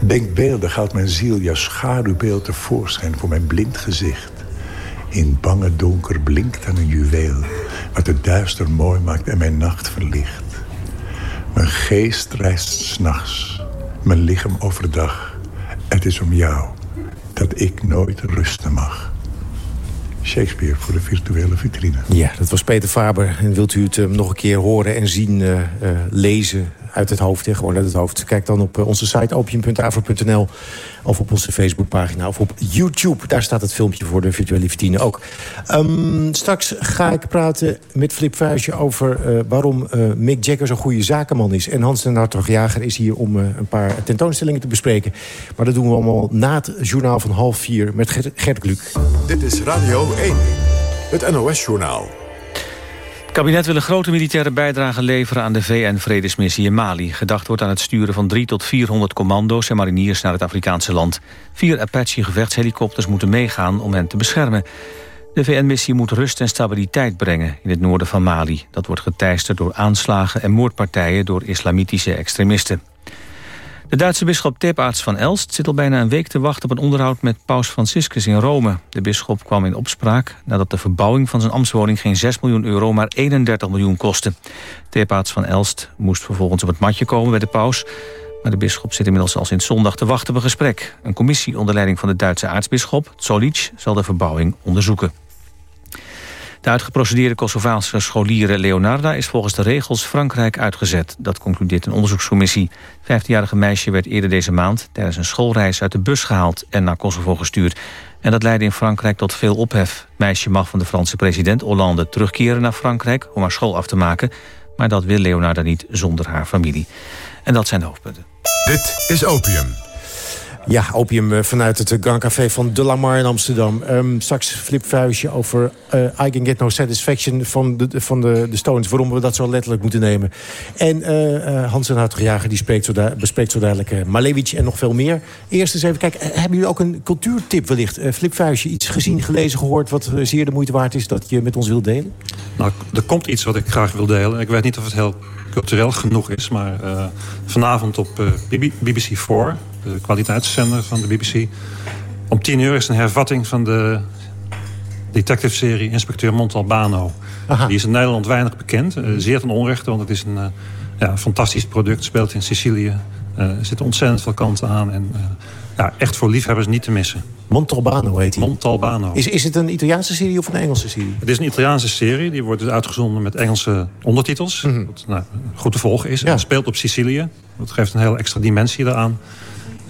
Denkbeeldig houdt mijn ziel jouw schaduwbeeld tevoorschijn voor mijn blind gezicht. In bange donker blinkt dan een juweel, wat het duister mooi maakt en mijn nacht verlicht. Mijn geest reist s'nachts, mijn lichaam overdag. Het is om jou dat ik nooit rusten mag. Shakespeare voor de virtuele vitrine. Ja, dat was Peter Faber. En wilt u het uh, nog een keer horen en zien, uh, uh, lezen uit het hoofd? Hè? Gewoon uit het hoofd. Kijk dan op onze site opium.avro.nl of op onze Facebookpagina of op YouTube. Daar staat het filmpje voor de virtuele vitrine ook. Um, straks ga ik praten met Flip Vuijsje over waarom Mick Jagger zo'n goede zakenman is. En Hans den Hartog-Jager is hier om een paar tentoonstellingen te bespreken. Maar dat doen we allemaal na het journaal van half vier met Gert, Gert. Dit is Radio 1, het NOS-journaal. Kabinet wil een grote militaire bijdrage leveren aan de VN-vredesmissie in Mali. Gedacht wordt aan het sturen van 3 tot 400 commando's en mariniers naar het Afrikaanse land. Vier Apache-gevechtshelikopters moeten meegaan om hen te beschermen. De VN-missie moet rust en stabiliteit brengen in het noorden van Mali. Dat wordt geteisterd door aanslagen en moordpartijen door islamitische extremisten. De Duitse bisschop Tepaerts van Elst zit al bijna een week te wachten op een onderhoud met paus Franciscus in Rome. De bisschop kwam in opspraak nadat de verbouwing van zijn ambtswoning geen 6 miljoen euro, maar 31 miljoen kostte. Tepaerts van Elst moest vervolgens op het matje komen bij de paus. Maar de bisschop zit inmiddels al sinds zondag te wachten op een gesprek. Een commissie onder leiding van de Duitse aartsbisschop, Zolich, zal de verbouwing onderzoeken. De uitgeprocedeerde Kosovaanse scholieren Leonarda is volgens de regels Frankrijk uitgezet. Dat concludeert een onderzoekscommissie. Het 15-jarige meisje werd eerder deze maand tijdens een schoolreis uit de bus gehaald en naar Kosovo gestuurd. En dat leidde in Frankrijk tot veel ophef. Het meisje mag van de Franse president Hollande terugkeren naar Frankrijk om haar school af te maken. Maar dat wil Leonarda niet zonder haar familie. En dat zijn de hoofdpunten. Dit is Opium. Ja, opium eh, vanuit het Grand Café van De Lamar in Amsterdam. Um, straks Flip Vuistje over uh, I Can Get No Satisfaction van, de, van de, de Stones. Waarom we dat zo letterlijk moeten nemen. En uh, Hans en Hartogjager die spreekt zo bespreekt zo dadelijk uh, Malevich en nog veel meer. Eerst eens even kijken, hebben jullie ook een cultuurtip wellicht? Vuistje, iets gezien, gelezen, gehoord... wat zeer de moeite waard is dat je met ons wilt delen? Nou, er komt iets wat ik graag wil delen. Ik weet niet of het heel cultureel genoeg is. Maar vanavond op BBC 4 de kwaliteitszender van de BBC. Om tien uur is een hervatting van de detective-serie Inspecteur Montalbano. Aha. Die is in Nederland weinig bekend. Uh, zeer ten onrechte, want het is een uh, ja, fantastisch product. Speelt in Sicilië. Uh, er zitten ontzettend veel kanten aan. En ja, echt voor liefhebbers niet te missen. Montalbano heet hij. Montalbano. Is, is het een Italiaanse serie of een Engelse serie? Het is een Italiaanse serie. Die wordt dus uitgezonden met Engelse ondertitels. Mm Wat nou, goed te volgen is. Ja. En speelt op Sicilië. Dat geeft een heel extra dimensie eraan.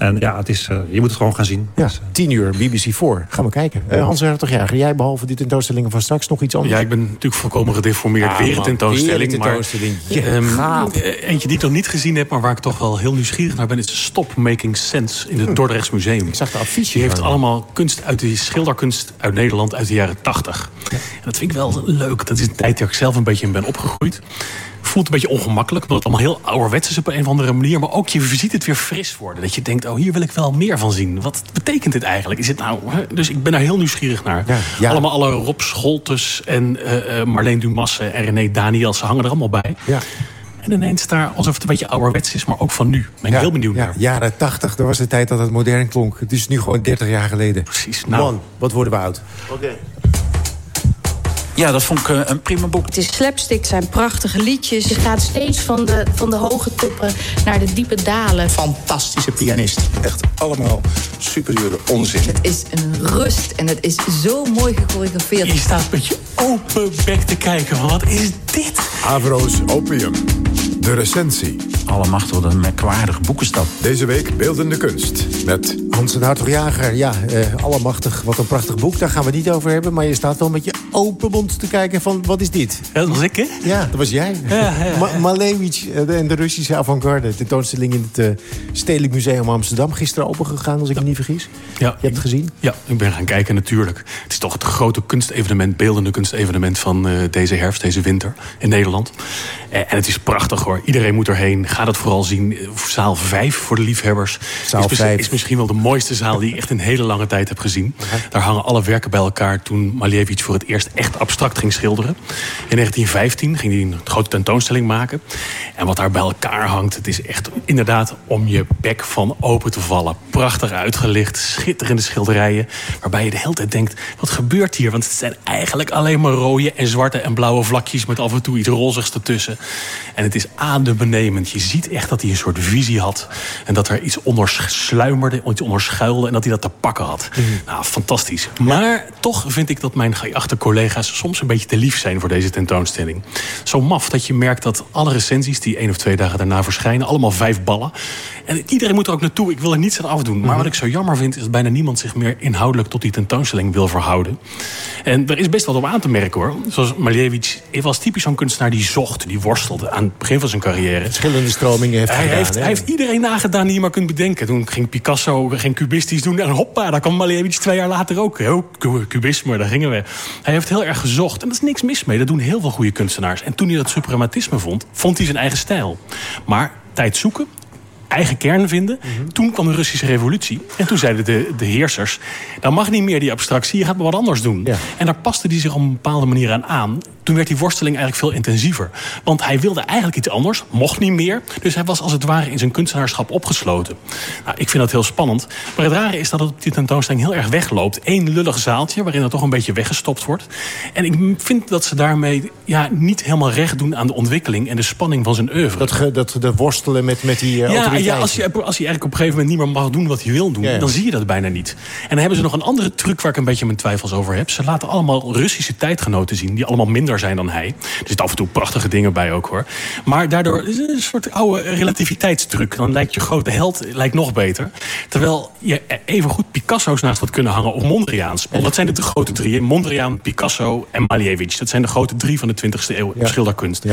En ja, het is, uh, je moet het gewoon gaan zien. Ja, dus, uh, tien uur, BBC 4. Gaan we kijken. Uh, Hans toch ja, jij behalve die tentoonstellingen van straks nog iets anders? Ja, ik ben natuurlijk volkomen gedeformeerd. Ja, weer een tentoonstelling. Weer tentoonstelling. Maar, um, eentje die ik nog niet gezien heb, maar waar ik toch wel heel nieuwsgierig naar ben... is Stop Making Sense in het hm. Dordrechts Museum. Ik zag de affiche. Die heeft allemaal kunst uit die schilderkunst uit Nederland uit de jaren tachtig. Ja. En dat vind ik wel leuk. Dat is een tijd dat ik zelf een beetje in ben opgegroeid voelt een beetje ongemakkelijk. Omdat het allemaal heel ouderwets is op een of andere manier. Maar ook je ziet het weer fris worden. Dat je denkt, oh hier wil ik wel meer van zien. Wat betekent dit eigenlijk? Is het nou... Dus ik ben daar heel nieuwsgierig naar. Ja, ja. Allemaal alle Rob Scholtes en uh, Marleen Dumasse en René Daniels. Ze hangen er allemaal bij. Ja. En ineens daar alsof het een beetje ouderwets is, maar ook van nu. Ben ik heel benieuwd ja, naar. Jaren 80, dat was de tijd dat het modern klonk. Het is nu gewoon 30 jaar geleden. Precies. Nou. Man, wat worden we oud. Oké. Ja, dat vond ik uh, een prima boek. Het is slapstick, het zijn prachtige liedjes. Je gaat steeds van de, van de hoge toppen naar de diepe dalen. Fantastische pianist. Echt allemaal superieure onzin. Het is een rust en het is zo mooi gechoreografeerd. Je staat met je open bek te kijken. Wat is dit? Avro's Opium. De recensie. Allemachtig, wat een merkwaardig boekenstap. Deze week beeldende kunst met... Hans en Hartog-Jager, ja, uh, allemachtig, wat een prachtig boek. Daar gaan we het niet over hebben, maar je staat wel met je open mond te kijken van, wat is dit? Dat was ik, hè? Ja, dat was jij. Ja, ja, ja. Ma Malevich en de Russische avant-garde. Tentoonstelling in het uh, Stedelijk Museum Amsterdam. Gisteren opengegaan, als ik me niet vergis. Ja. Je hebt het gezien? Ja, ik ben gaan kijken natuurlijk. Het is toch het grote kunstevenement, beeldende kunstevenement van uh, deze herfst, deze winter in Nederland. En het is prachtig hoor. Iedereen moet erheen. Ga dat vooral zien. Zaal 5 voor de liefhebbers. Zaal is, 5. is misschien wel de mooiste zaal die ik echt een hele lange tijd heb gezien. Daar hangen alle werken bij elkaar toen Malevich voor het eerst echt abstract ging schilderen. In 1915 ging hij een grote tentoonstelling maken. En wat daar bij elkaar hangt, het is echt inderdaad om je bek van open te vallen. Prachtig uitgelicht, schitterende schilderijen. Waarbij je de hele tijd denkt, wat gebeurt hier? Want het zijn eigenlijk alleen maar rode en zwarte en blauwe vlakjes... met af en toe iets rozigs ertussen. En het is adembenemend. Je ziet echt dat hij een soort visie had. En dat er iets onder sluimerde, iets onder schuilde. En dat hij dat te pakken had. Mm. Nou, fantastisch. Maar toch vind ik dat mijn geachte collega's soms een beetje te lief zijn voor deze tentoonstelling. Zo maf dat je merkt dat alle recensies die één of twee dagen daarna verschijnen... allemaal vijf ballen. En iedereen moet er ook naartoe. Ik wil er niets aan afdoen. Maar wat ik zo jammer vind, is dat bijna niemand zich meer inhoudelijk... tot die tentoonstelling wil verhouden. En er is best wat op aan te merken, hoor. Zoals Malevich was typisch zo'n kunstenaar die zocht, die worstelde... aan het begin van zijn carrière. Verschillende stromingen heeft hij gedaan, Heeft, hij heeft iedereen nagedaan die je maar kunt bedenken. Toen ging Picasso geen cubistisch doen. En hoppa, daar kwam Malevich twee jaar later ook. Ook cubisme, daar gingen we. Hij heeft heel erg gezocht. En dat is niks mis mee. Dat doen heel veel goede kunstenaars. En toen hij dat suprematisme vond, vond hij zijn eigen stijl. Maar tijd zoeken, eigen kern vinden. Mhm. Toen kwam de Russische revolutie. En toen zeiden de, de heersers... dan mag niet meer die abstractie, je gaat maar wat anders doen. En daar paste hij zich op een bepaalde manier aan aan. Toen werd die worsteling eigenlijk veel intensiever. Want hij wilde eigenlijk iets anders, mocht niet meer. Dus hij was als het ware in zijn kunstenaarschap opgesloten. Nou, ik vind dat heel spannend. Maar het rare is dat het op die tentoonstelling heel erg wegloopt. Eén lullig zaaltje waarin dat toch een beetje weggestopt wordt. En ik vind dat ze daarmee ja, niet helemaal recht doen aan de ontwikkeling... en de spanning van zijn oeuvre. Dat, ge, dat, dat worstelen met, met die uh, ja, Nou ja, als je, als je eigenlijk op een gegeven moment niet meer mag doen wat hij wil doen... dan zie je dat bijna niet. En dan hebben ze nog een andere truc waar ik een beetje mijn twijfels over heb. Ze laten allemaal Russische tijdgenoten zien... die allemaal minder zijn dan hij. Er zitten af en toe prachtige dingen bij ook hoor. Maar daardoor is het een soort oude relativiteitstruc. Dan lijkt je grote held lijkt nog beter. Terwijl je even goed Picasso's naast had kunnen hangen... of Mondriaans. Want dat zijn de grote drie. Mondriaan, Picasso en Malevich. Dat zijn de grote drie van de 20e eeuw schilderkunst.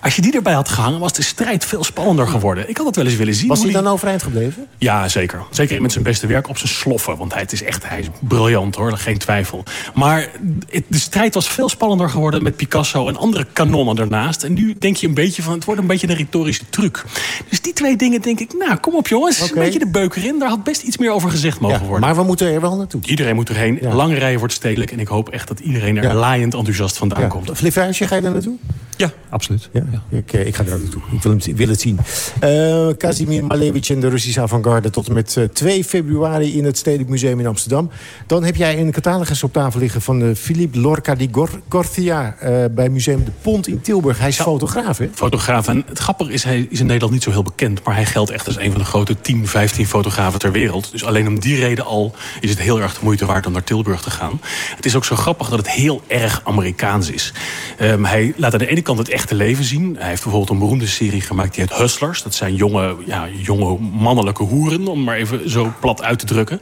Als je die erbij had gehangen, was de strijd veel spannender geworden. Ik had het wel eens willen zien. Was hij die- dan overeind gebleven? Ja, zeker. Zeker met zijn beste werk op zijn sloffen. Want hij, het is echt hij is briljant hoor, geen twijfel. Maar het- de strijd was veel spannender geworden met Picasso en andere kanonnen ernaast. En nu denk je een beetje van, het wordt een beetje een retorische truc. Dus die twee dingen denk ik, nou kom op jongens. Een beetje de beuk erin. Daar had best iets meer over gezegd mogen worden. Maar we moeten er wel naartoe. Iedereen moet erheen. Lange rijen wordt stedelijk. En ik hoop echt dat iedereen er laaiend enthousiast vandaan komt. Flip Vuijsje, ga je daar naartoe? Ja, absoluut. Ja, Ik, eh, ik ga daar naartoe. Ik wil, hem, ik wil het zien. Eh Kazimir Malevich en de Russische avant-garde... tot en met eh, 2 februari in het Stedelijk Museum in Amsterdam. Dan heb jij een catalogus op tafel liggen... van eh, Philippe Lorca di Gor Gorthia... eh, bij Museum de Pont in Tilburg. Hij is fotograaf, hè? Fotograaf. En het grappige is, hij is in Nederland niet zo heel bekend. Maar hij geldt echt als een van de grote 10, 15 fotografen ter wereld. Dus alleen om die reden al is het heel erg de moeite waard om naar Tilburg te gaan. Het is ook zo grappig dat het heel erg Amerikaans is. Ehm, hij laat aan de ene kant het echte leven zien. Hij heeft bijvoorbeeld een beroemde serie gemaakt die heet Hustlers. Dat zijn jonge, ja, jonge mannelijke hoeren, om maar even zo plat uit te drukken.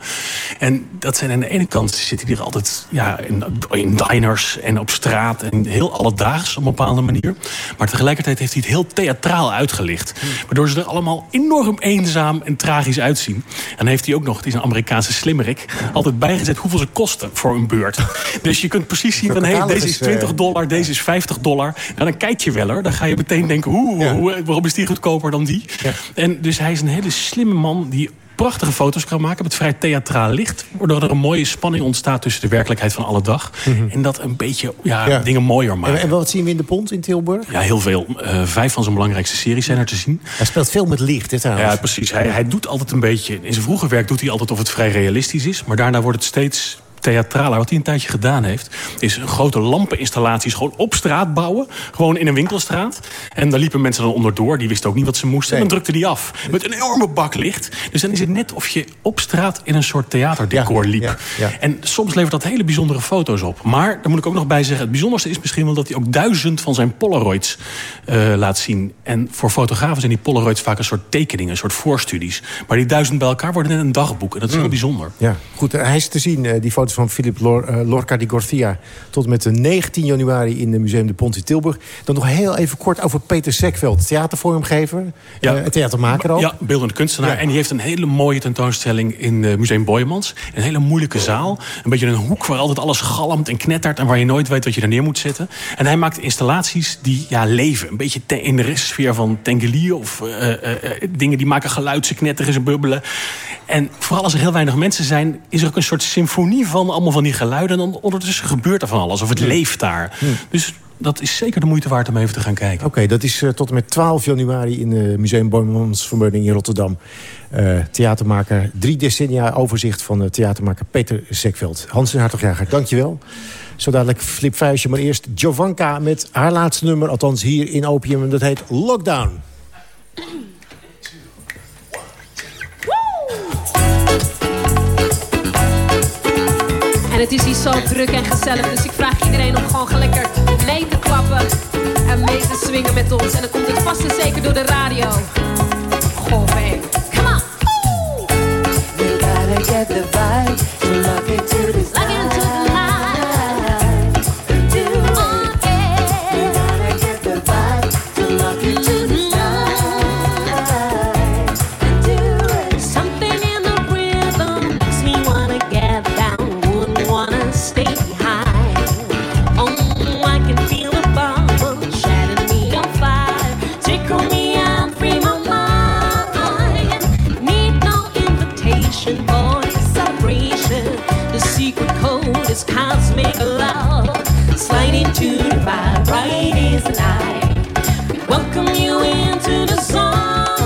En dat zijn aan de ene kant zitten die er altijd ja, in, in diners en op straat en heel alledaags op een bepaalde manier. Maar tegelijkertijd heeft hij het heel theatraal uitgelicht. Waardoor ze er allemaal enorm eenzaam en tragisch uitzien. En dan heeft hij ook nog, het is een Amerikaanse slimmerik, altijd bijgezet hoeveel ze kosten voor een beurt. Dus je kunt precies zien van, hé, hey, deze is 20 dollar, deze is 50 dollar. Nou, dan kijk je wel hoor. Dan ga je meteen denken, hoe, hoe, waarom is die goedkoper dan die? En dus hij is een hele slimme man die prachtige foto's kan maken met vrij theatraal licht. Waardoor er een mooie spanning ontstaat tussen de werkelijkheid van alle dag. En dat een beetje ja, Ja. dingen mooier En, maken. en wat zien we in de Pont in Tilburg? Ja, heel veel. Eh, vijf van zijn belangrijkste series zijn er te zien. Hij speelt veel met licht, hè, trouwens. Ja, precies. Hij, hij doet altijd een beetje... In zijn vroege werk doet hij altijd of het vrij realistisch is. Maar daarna wordt het steeds theatraler. Wat hij een tijdje gedaan heeft... is grote lampeninstallaties gewoon op straat bouwen. Gewoon in een winkelstraat. En daar liepen mensen dan onderdoor. Die wisten ook niet wat ze moesten. En dan drukte die af. Met een enorme bak licht. Dus dan is het net of je op straat in een soort theaterdecor liep. En soms levert dat hele bijzondere foto's op. Maar, daar moet ik ook nog bij zeggen... het bijzonderste is misschien wel dat hij ook duizend van zijn Polaroids eh, laat zien. En voor fotografen zijn die Polaroids vaak een soort tekeningen, een soort voorstudies. Maar die duizend bij elkaar worden net een dagboek. En dat is heel bijzonder. Ja, goed. Hij is te zien, eh, die foto's van Philippe Lor, eh, Lorca di Gorthia... tot met de 19 januari in het Museum de Pont in Tilburg. Dan nog heel even kort over Peter Sekveld, theatervormgever. Ja. eh, theatermaker ook. Ja, beeldend kunstenaar. En die heeft een hele mooie tentoonstelling in eh, Museum Boijemans. Een hele moeilijke zaal. Een beetje een hoek waar altijd alles galmt en knettert... en waar je nooit weet wat je er neer moet zetten. En hij maakt installaties die ja, leven. Een beetje in de sfeer van Tengelier... of dingen die maken geluid, ze knetteren, ze bubbelen. En vooral als er heel weinig mensen zijn... is er ook een soort symfonie van allemaal van die geluiden... en ondertussen gebeurt er van alles. Of het leeft daar. Dus dat is zeker de moeite waard om even te gaan kijken. Oké, dat is eh, tot en met 12 januari in het Museum Boijmans Vermeulen in Rotterdam. Eh, theatermaker, drie decennia overzicht van eh, theatermaker Peter Sekveld. Hans en Hartogjager, dankjewel. Zo dadelijk Flip Vuijsje, maar eerst Jovanka met haar laatste nummer. Althans hier in Opium, en dat heet Lockdown. Het is hier zo druk en gezellig. Dus ik vraag iedereen om gewoon lekker mee te klappen. En mee te swingen met ons. En dan komt het vast en zeker door de radio. Goh, man. Come on. You gotta get the vibe to into this cosmic love. Slide into the vibe, right is the night. Welcome you into the zone.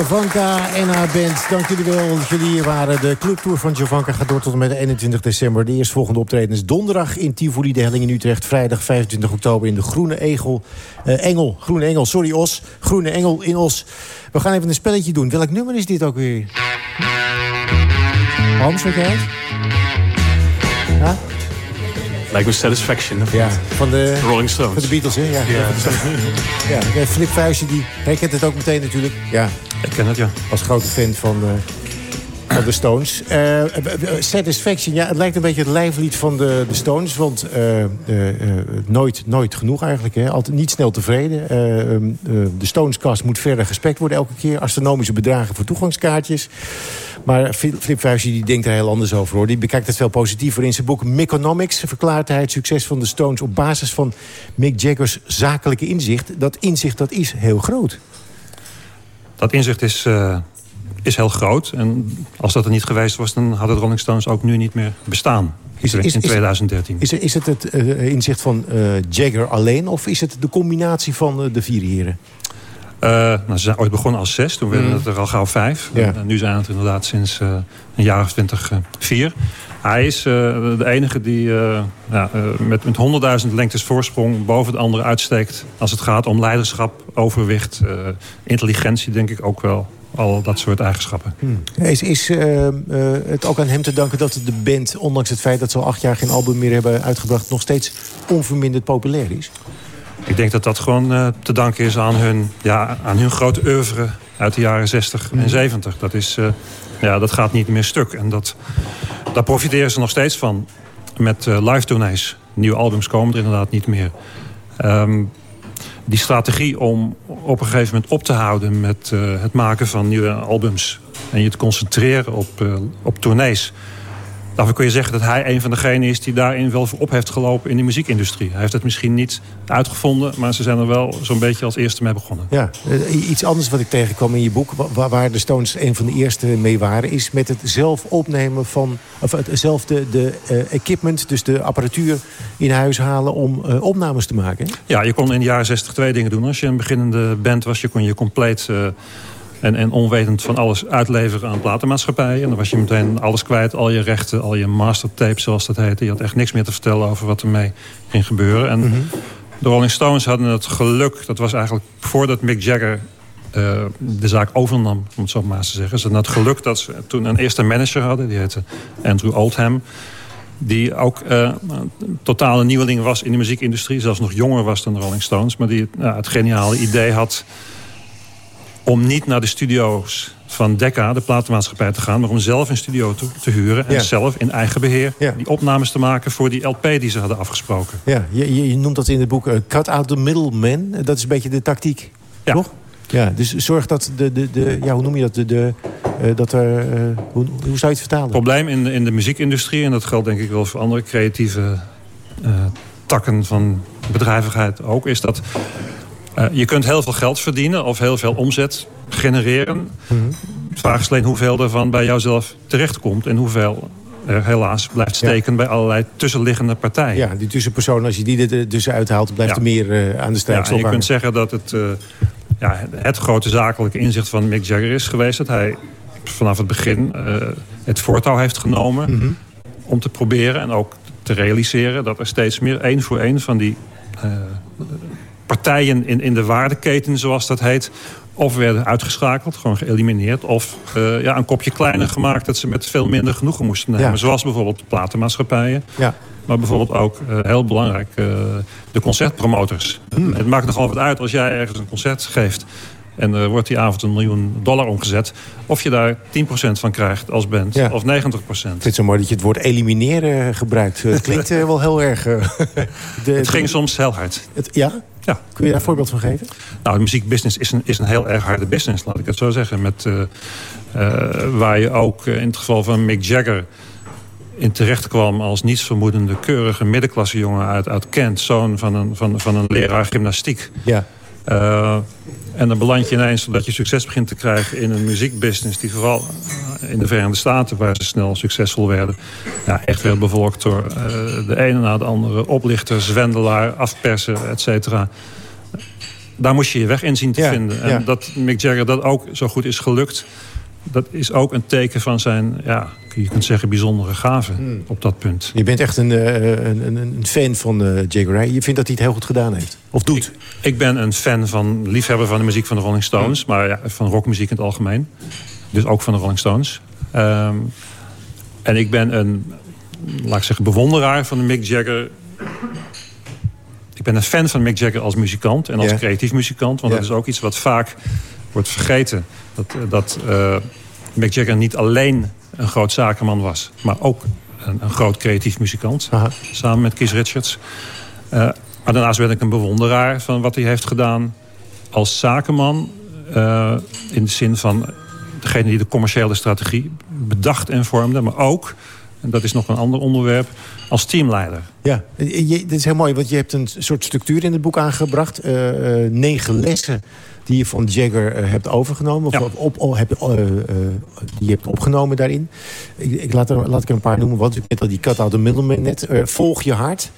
Jovanka en haar band. Dank jullie wel dat jullie hier waren. De clubtour van Jovanka gaat door tot en met 21 december. De eerstvolgende optreden is donderdag in Tivoli de Helling in Utrecht. Vrijdag 25 oktober in de Groene Egel. Uh, Engel, Groene Engel, sorry Os. Groene Engel in Os. We gaan even een spelletje doen. Welk nummer is dit ook weer? Hans, weet jij? Ja? Lijkt me Satisfaction. Ja, van de Rolling Stones. Van de Beatles, hè? Ja, ja. ja Flip Vuijsje, die hij kent het ook meteen natuurlijk. Ja. Ik ken het, ja. Als grote fan van, uh, van de Stones. Uh, Satisfaction, ja, het lijkt een beetje het lijflied van de, de Stones. Want nooit, nooit genoeg eigenlijk. Hè. Altijd niet snel tevreden. Ehm, de Stones-kast moet verder gespekt worden elke keer. Astronomische bedragen voor toegangskaartjes. Maar Flip Vuijsje die denkt er heel anders over. hoor. Die bekijkt het veel positiever. In zijn boek Meconomics verklaart hij het succes van de Stones... op basis van Mick Jagger's zakelijke inzicht. Dat inzicht dat is heel groot. Dat inzicht is, uh, is heel groot. En als dat er niet geweest was... dan hadden de Rolling Stones ook nu niet meer bestaan. Is, is, in 2013. Is, is het het uh, inzicht van uh, Jagger alleen... of is het de combinatie van de vier heren? Nou, ze zijn ooit begonnen als zes. Toen werden mm. het er al gauw vijf. Ja. En, nu zijn het inderdaad sinds een jaar of twintig vier. Hij is de enige die ja, met, met honderdduizend lengtes voorsprong... boven de anderen uitsteekt als het gaat om leiderschap, overwicht... intelligentie denk ik ook wel. Al dat soort eigenschappen. Hmm. Is, is het ook aan hem te danken dat de band... ondanks het feit dat ze al acht jaar geen album meer hebben uitgebracht... nog steeds onverminderd populair is? Ik denk dat dat gewoon uh, te danken is aan hun, ja, aan hun grote oeuvre uit de jaren 60 en 70. Dat, is, uh, ja, dat gaat niet meer stuk. En dat, daar profiteren ze nog steeds van. Met uh, live tournees. Nieuwe albums komen er inderdaad niet meer. Um, die strategie om op een gegeven moment op te houden... met het maken van nieuwe albums... en je te concentreren op, op tournees... Daarvoor kun je zeggen dat hij een van degenen is die daarin wel voorop heeft gelopen in de muziekindustrie. Hij heeft het misschien niet uitgevonden, maar ze zijn er wel zo'n beetje als eerste mee begonnen. Ja, eh, iets anders wat ik tegenkwam in je boek, waar de Stones een van de eerste mee waren, is met het zelf opnemen van, of het zelf de, de uh, equipment, dus de apparatuur in huis halen om uh, opnames te maken. Ja, je kon in de jaren 60 twee dingen doen. Als je een beginnende band was, je kon je compleet en, en onwetend van alles uitleveren aan platenmaatschappijen. En dan was je meteen alles kwijt, al je rechten, al je mastertapes zoals dat heette. Je had echt niks meer te vertellen over wat ermee ging gebeuren. En de Rolling Stones hadden het geluk, dat was eigenlijk voordat Mick Jagger eh, de zaak overnam, om het zo maar eens te zeggen. Ze hadden het geluk dat ze toen een eerste manager hadden. Die heette Andrew Oldham. Die ook uh, een totale nieuweling was in de muziekindustrie. Zelfs nog jonger was dan de Rolling Stones. Maar die uh, het geniale idee had om niet naar de studio's van Decca, de platenmaatschappij, te gaan... maar om zelf een studio te, te huren en Ja. zelf in eigen beheer... die opnames te maken voor die LP die ze hadden afgesproken. Ja, je, je, noemt dat in het boek eh, cut out the middleman. Dat is een beetje de tactiek, toch? Ja, dus zorg dat de, de, de ja, hoe noem je dat, de, de, eh, dat er, eh, hoe, hoe zou je het vertalen? Het probleem in de, in de muziekindustrie... en dat geldt denk ik wel voor andere creatieve takken van bedrijvigheid ook... is dat eh, je kunt heel veel geld verdienen of heel veel omzet genereren. De vraag is alleen hoeveel ervan bij jouzelf terechtkomt... en hoeveel er helaas blijft steken bij allerlei tussenliggende partijen. Ja, die tussenpersoon, als je die er dus uithaalt, blijft er meer eh, aan de Ja, en je kunt zeggen dat het, eh, ja, het grote zakelijke inzicht van Mick Jagger is geweest... dat hij vanaf het begin het voortouw heeft genomen Mhm. om te proberen... en ook te realiseren dat er steeds meer één voor één van die partijen in, in de waardeketen, zoals dat heet... of werden uitgeschakeld, gewoon geëlimineerd... of eh, ja, een kopje kleiner gemaakt dat ze met veel minder genoegen moesten nemen. Ja. Zoals bijvoorbeeld de platenmaatschappijen. Ja. Maar bijvoorbeeld ook, eh, heel belangrijk, eh, de concertpromoters. Hmm. Het maakt nogal wat uit als jij ergens een concert geeft... en er wordt die avond een miljoen dollar omgezet... of je daar 10% van krijgt als band, Ja. of 90%. Ik vind het zo mooi dat je het woord elimineren gebruikt. Het klinkt eh, wel heel erg... eh, de- Het ging soms heel hard. Het, ja? Ja. Kun je daar een voorbeeld van geven? Nou, de muziekbusiness is een, is een heel erg harde business, laat ik het zo zeggen. Met, eh, eh, waar je ook eh, in het geval van Mick Jagger in terecht kwam als nietsvermoedende keurige middenklasse jongen uit, uit Kent. Zoon van een, van, van een leraar gymnastiek. Ja. Eh, en dan beland je ineens dat je succes begint te krijgen in een muziekbusiness... die vooral in de Verenigde Staten, waar ze snel succesvol werden... Ja, echt werd bevolkt door eh, de ene na de andere oplichter, zwendelaar, afpersen, et cetera. Daar moest je je weg in zien te Ja, vinden. En ja. dat Mick Jagger dat ook zo goed is gelukt... dat is ook een teken van zijn, ja, je kunt zeggen, bijzondere gave Hmm. op dat punt. Je bent echt een, eh, een, een, een fan van eh Jagger. Je vindt dat hij het heel goed gedaan heeft? Of doet? Ik ben een fan van, liefhebber van de muziek van de Rolling Stones. Maar ja, van rockmuziek in het algemeen. Dus ook van de Rolling Stones. Ehm, en ik ben een, laat ik zeggen, bewonderaar van de Mick Jagger. Ik ben een fan van Mick Jagger als muzikant. En als creatief muzikant. Want dat is ook iets wat vaak wordt vergeten. Dat, eh, dat eh, Mick Jagger niet alleen een groot zakenman was. Maar ook een, een groot creatief muzikant. Samen met Keith Richards. Eh, maar daarnaast ben ik een bewonderaar van wat hij heeft gedaan als zakenman. in de zin van degene die de commerciële strategie bedacht en vormde. Maar ook, en dat is nog een ander onderwerp, als teamleider. Ja, dit is heel mooi, want je hebt een soort structuur in het boek aangebracht. Negen lessen die je van Jagger eh, hebt overgenomen. Of op, op- heb, eh, eh, die je hebt opgenomen daarin. Ik, ik laat, er, laat ik er een paar noemen. Want ik net al die cut out the middleman net. Volg je hart.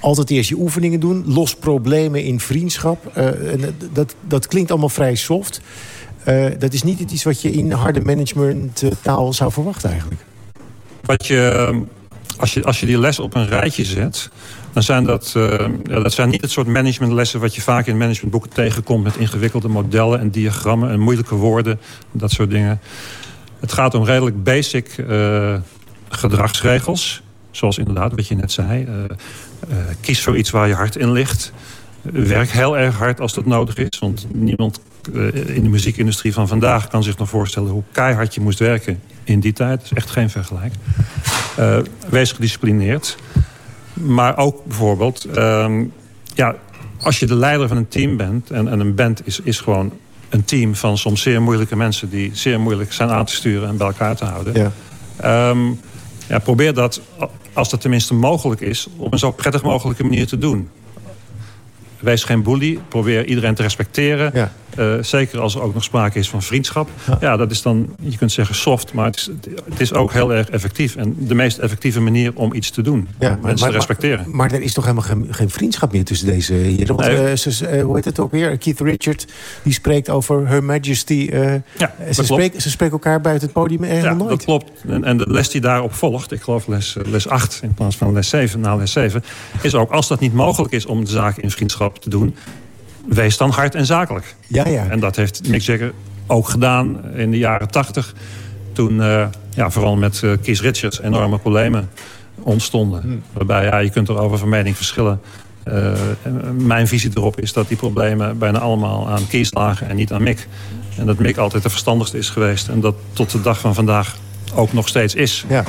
Altijd eerst je oefeningen doen. Los problemen in vriendschap. En dat- dat, klinkt allemaal vrij soft. Dat is niet iets wat je in harde management eh, taal zou verwachten eigenlijk. Wat je, als, je, als je die les op een rijtje zet... dan zijn dat, eh, dat zijn niet het soort managementlessen... wat je vaak in managementboeken tegenkomt... met ingewikkelde modellen en diagrammen en moeilijke woorden. Dat soort dingen. Het gaat om redelijk basic eh, gedragsregels. Zoals inderdaad wat je net zei. Eh, kies voor iets waar je hart in ligt. Werk heel erg hard als dat nodig is. Want niemand in de muziekindustrie van vandaag kan zich nog voorstellen... hoe keihard je moest werken in die tijd. Dat is echt geen vergelijk. Wees gedisciplineerd. Maar ook bijvoorbeeld... ehm, ja, als je de leider van een team bent... en, en een band is, is gewoon een team van soms zeer moeilijke mensen... die zeer moeilijk zijn aan te sturen en bij elkaar te houden... Ja. Ehm, ja, probeer dat, als dat tenminste mogelijk is... op een zo prettig mogelijke manier te doen. Wees geen bully. Probeer iedereen te respecteren. Eh, zeker als er ook nog sprake is van vriendschap. Ja. dat is dan, je kunt zeggen soft, maar het is, het is ook heel erg effectief. En de meest effectieve manier om iets te doen. Ja, om mensen te respecteren. Maar, maar er is toch helemaal geen, geen vriendschap meer tussen deze heren? Want, Nee. eh, ze, eh, hoe heet het ook weer? Keith Richard, die spreekt over Her Majesty. Ja, ze, spreken, ze spreken elkaar buiten het podium helemaal Ja, nooit. dat klopt. En, en de les die daarop volgt, ik geloof les, les 8 in plaats van les 7, na les 7, is ook als dat niet mogelijk is om de zaak in vriendschap te doen, wees dan hard en zakelijk. Ja, ja. En dat heeft Mick Jagger ook gedaan in de jaren tachtig. Toen, uh, ja, vooral met uh, Keith Richards, enorme problemen ontstonden. Hmm. Waarbij ja, je kunt er over van mening verschillen. Uh, mijn visie erop is dat die problemen bijna allemaal aan Keith lagen en niet aan Mick. En dat Mick altijd de verstandigste is geweest. En dat tot de dag van vandaag ook nog steeds is. Ja.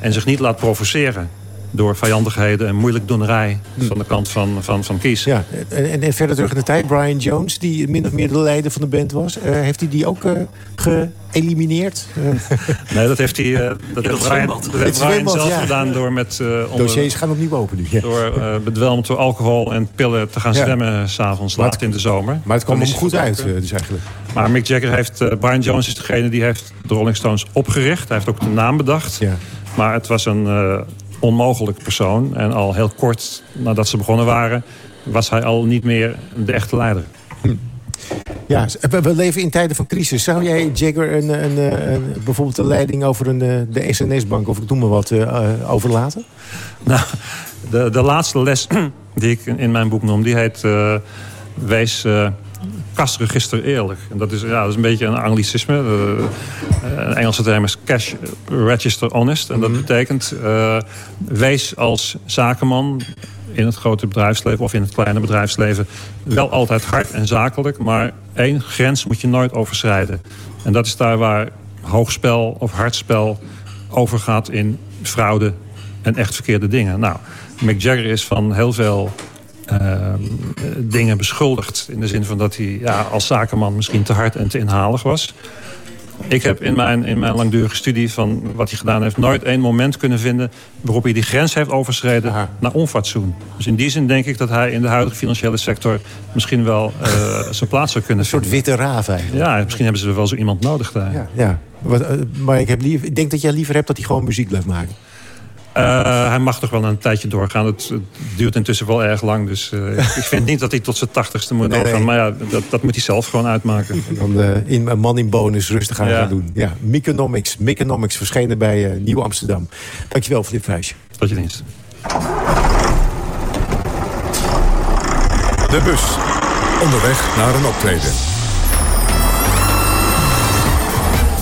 En zich niet laat provoceren door vijandigheden en moeilijk doenerij hm. van de kant van, van, van Kies. Ja, en, en, verder terug in de tijd, Brian Jones, die min of meer de leider van de band was. Uh, heeft hij die ook uh, geëlimineerd? nee, dat heeft hij uh, dat heeft Brian, dat heeft Brian zelf ja. gedaan door met... Dossiers gaan opnieuw open nu. Ja. Door bedwelmd door alcohol en pillen te gaan zwemmen s'avonds laat in de zomer. Maar het kwam hem goed uit, dus eigenlijk. Maar Mick Jagger heeft... Brian Jones is degene die heeft de Rolling Stones opgericht. Hij heeft ook de naam bedacht. Ja. Maar het was een onmogelijk persoon. En al heel kort nadat ze begonnen waren... was hij al niet meer de echte leider. Ja, we leven in tijden van crisis. Zou jij Jagger een, een, een, bijvoorbeeld de leiding over een, de SNS-bank... of ik noem maar wat, uh, overlaten? Nou, de, de laatste les die ik in mijn boek noem... die heet uh, Wees... Uh, kasregister eerlijk. En dat is, ja, dat is een beetje een anglicisme. De, uh, Engelse term is cash register honest. En dat mhm. betekent, uh, wees als zakenman in het grote bedrijfsleven of in het kleine bedrijfsleven wel altijd hard en zakelijk. Maar één grens moet je nooit overschrijden. En dat is daar waar hoogspel of hardspel overgaat in fraude en echt verkeerde dingen. Nou, Mick Jagger is van heel veel Ehm, dingen beschuldigd. In de zin van dat hij ja, als zakenman misschien te hard en te inhalig was. Ik heb in mijn, in mijn langdurige studie van wat hij gedaan heeft... nooit één moment kunnen vinden waarop hij die grens heeft overschreden naar onfatsoen. Dus in die zin denk ik dat hij in de huidige financiële sector... misschien wel uh, zijn plaats zou kunnen vinden. Een soort witte raaf eigenlijk. Ja, misschien hebben ze wel zo iemand nodig daar. Ja, ja. Eh, maar ik, heb liever, ik denk dat jij liever hebt dat hij gewoon muziek blijft maken. Uh, hij mag toch wel een tijdje doorgaan. Het, het duurt intussen wel erg lang. Dus uh, ik vind niet dat hij tot zijn tachtigste moet nee, doorgaan. Nee. Maar ja, dat, dat, moet hij zelf gewoon uitmaken. En dan uh, in, een man in bonus rustig aan ja. gaan doen. Ja, Meconomics. Meconomics verschenen bij Nieuw Amsterdam. Dankjewel voor dit vuistje. Tot je dienst. De bus. Onderweg naar een optreden.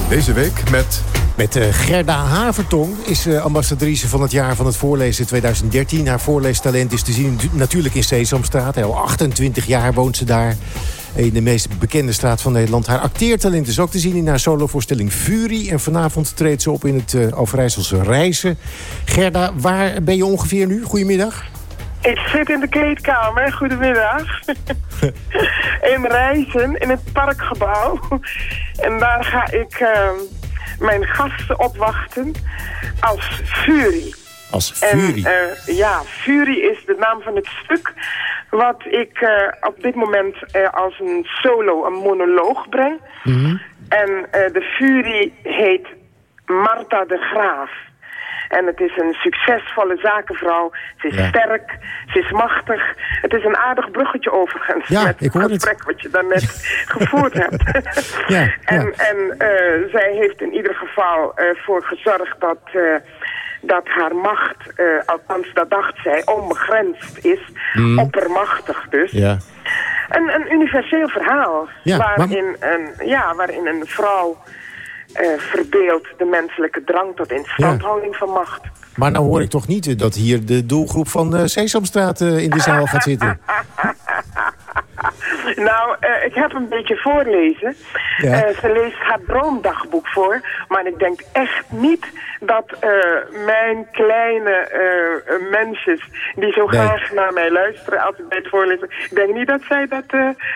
Deze week met met uh, Gerda Havertong is uh, ambassadrice van het jaar van het voorlezen 2013. Haar voorleestalent is te zien natuurlijk in Sesamstraat. Al 28 jaar woont ze daar. In de meest bekende straat van Nederland. Haar acteertalent is ook te zien in haar solovoorstelling Fury. En vanavond treedt ze op in het uh, Overijsselse Reizen. Gerda, waar ben je ongeveer nu? Goedemiddag. Ik zit in de kleedkamer. Goedemiddag. in Reizen, in het parkgebouw. en daar ga ik... Ehm, mijn gasten opwachten als Fury. Als Fury? En, uh, ja, Fury is de naam van het stuk wat ik uh, op dit moment uh, als een solo, een monoloog breng. Mm -hmm. En de Fury heet Marta de Graaf. En het is een succesvolle zakenvrouw. Ze is sterk, ze is machtig. Het is een aardig bruggetje overigens ja, met het gesprek wat je daarnet gevoerd hebt. ja, en en uh, zij heeft in ieder geval uh, voor gezorgd dat... Uh, dat haar macht, althans dat dacht zij, onbegrensd is. Mm. Oppermachtig dus. Ja. Een, een universeel verhaal. Ja, waarin, maar... een, ja, waarin een vrouw uh, verbeeldt de menselijke drang tot instandhouding ja. van macht. Maar nou hoor ik toch niet dat hier de doelgroep van de Sesamstraat in de zaal gaat zitten. Nou, uh, ik heb een beetje voorlezen. Ja. Uh, ze leest haar droomdagboek voor. Maar ik denk echt niet dat uh, mijn kleine mensjes... die zo nee. graag naar mij luisteren als ik bij het voorlezen... ik denk niet dat zij dat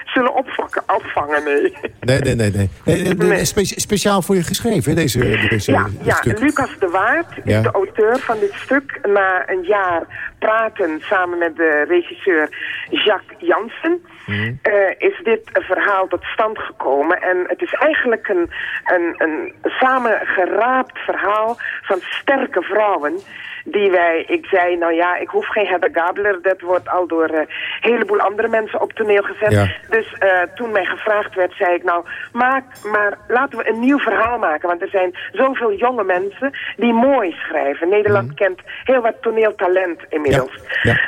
zullen opvangen, opvangen, nee. Nee, nee, nee. nee. nee. Spe speciaal voor je geschreven, deze, deze Ja, ja Lucas de Waard ja. is de auteur van dit stuk. Na een jaar praten samen met de regisseur Jacques Jansen... Mm. Uh, is dit verhaal tot stand gekomen. En het is eigenlijk een, een, een samengeraapt verhaal van sterke vrouwen die wij, ik zei, nou ja, ik hoef geen Hedda Gabler, dat wordt al door een heleboel andere mensen op toneel gezet. Dus toen mij gevraagd werd, zei ik, nou, maak, maar laten we een nieuw verhaal maken, want er zijn zoveel jonge mensen die mooi schrijven. Nederland Mhm. kent heel wat toneeltalent inmiddels.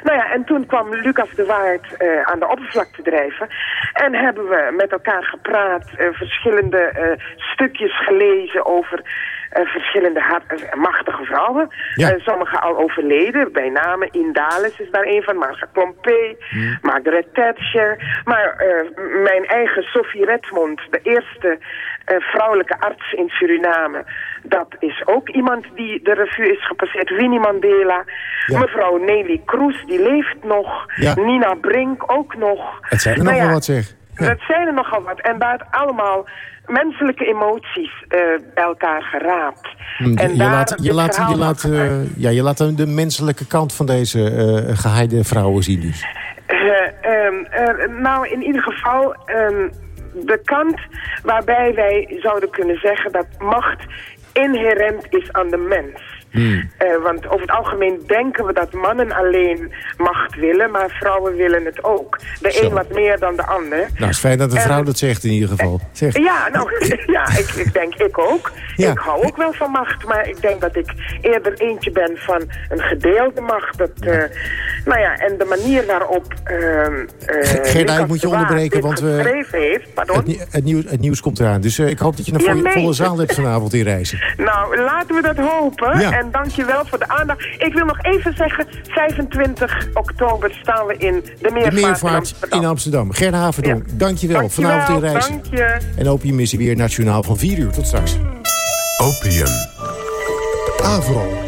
Nou ja, en toen kwam Lucas de Waard eh, aan de oppervlakte drijven. En hebben we met elkaar gepraat, eh, verschillende eh, stukjes gelezen over eh, verschillende hart- eh, machtige vrouwen. Ja. Eh, sommige al overleden, bij name Indales is daar een van, Marga Klompé, Margaret Thatcher. Maar eh, mijn eigen Sophie Redmond, de eerste eh, vrouwelijke arts in Suriname. Dat is ook iemand die de revue is gepasseerd. Winnie Mandela. Mevrouw Nelly Kroes, die leeft nog. Ja. Nina Brink ook nog. Het zijn er Nou nog ja, wel wat zeg. Dat zijn er nogal wat. En daar allemaal menselijke emoties eh, bij elkaar geraapt. Hm, en Je, daar laat, je, laat, laat, eh, ja, je laat de menselijke kant van deze eh geheide vrouwen zien dus. Eh, ehm, eh, nou, in ieder geval ehm, de kant waarbij wij zouden kunnen zeggen dat macht inherent is aan de mens. Eh, want over het algemeen denken we dat mannen alleen macht willen, maar vrouwen willen het ook. De Zo. een wat meer dan de ander. Nou, het is fijn dat een En- vrouw dat zegt in ieder geval. Zeg. Ja, nou, ja, ik, ik denk ik ook. Ja. Ik hou ook wel van macht, maar ik denk dat ik eerder eentje ben van een gedeelde macht. Dat, eh, nou ja, en de manier waarop... ehm eh, Gerda, Lucas ik moet je onderbreken, want we- heeft. Het, nie- het, nieuws, het nieuws komt eraan. Dus eh, ik hoop dat je een Ja, volle, nee. volle zaal hebt vanavond in reizen. Nou, laten we dat hopen. Ja. En dankjewel voor de aandacht. Ik wil nog even zeggen, 25 oktober staan we in de De Meervaart, in meervaart Amsterdam. in Amsterdam. Haverdonk, dank je wel. Dankjewel, Vanavond in reizen. dank je. En Opium is weer nationaal van 4 uur. Tot straks. Opium. Avro.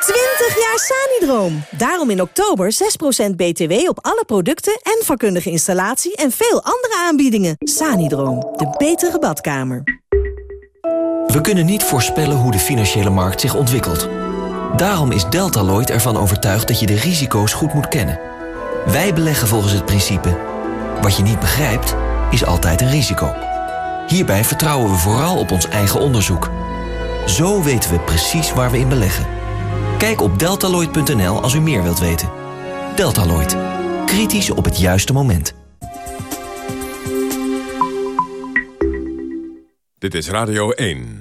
20 jaar Sanidroom. Daarom in oktober 6% BTW op alle producten en vakkundige installatie en veel andere aanbiedingen. Sanidroom, de betere badkamer. We kunnen niet voorspellen hoe de financiële markt zich ontwikkelt. Daarom is Deltaloid ervan overtuigd dat je de risico's goed moet kennen. Wij beleggen volgens het principe... wat je niet begrijpt, is altijd een risico. Hierbij vertrouwen we vooral op ons eigen onderzoek. Zo weten we precies waar we in beleggen. Kijk op deltaloid.nl als u meer wilt weten. Deltaloid. Kritisch op het juiste moment. Dit is Radio 1.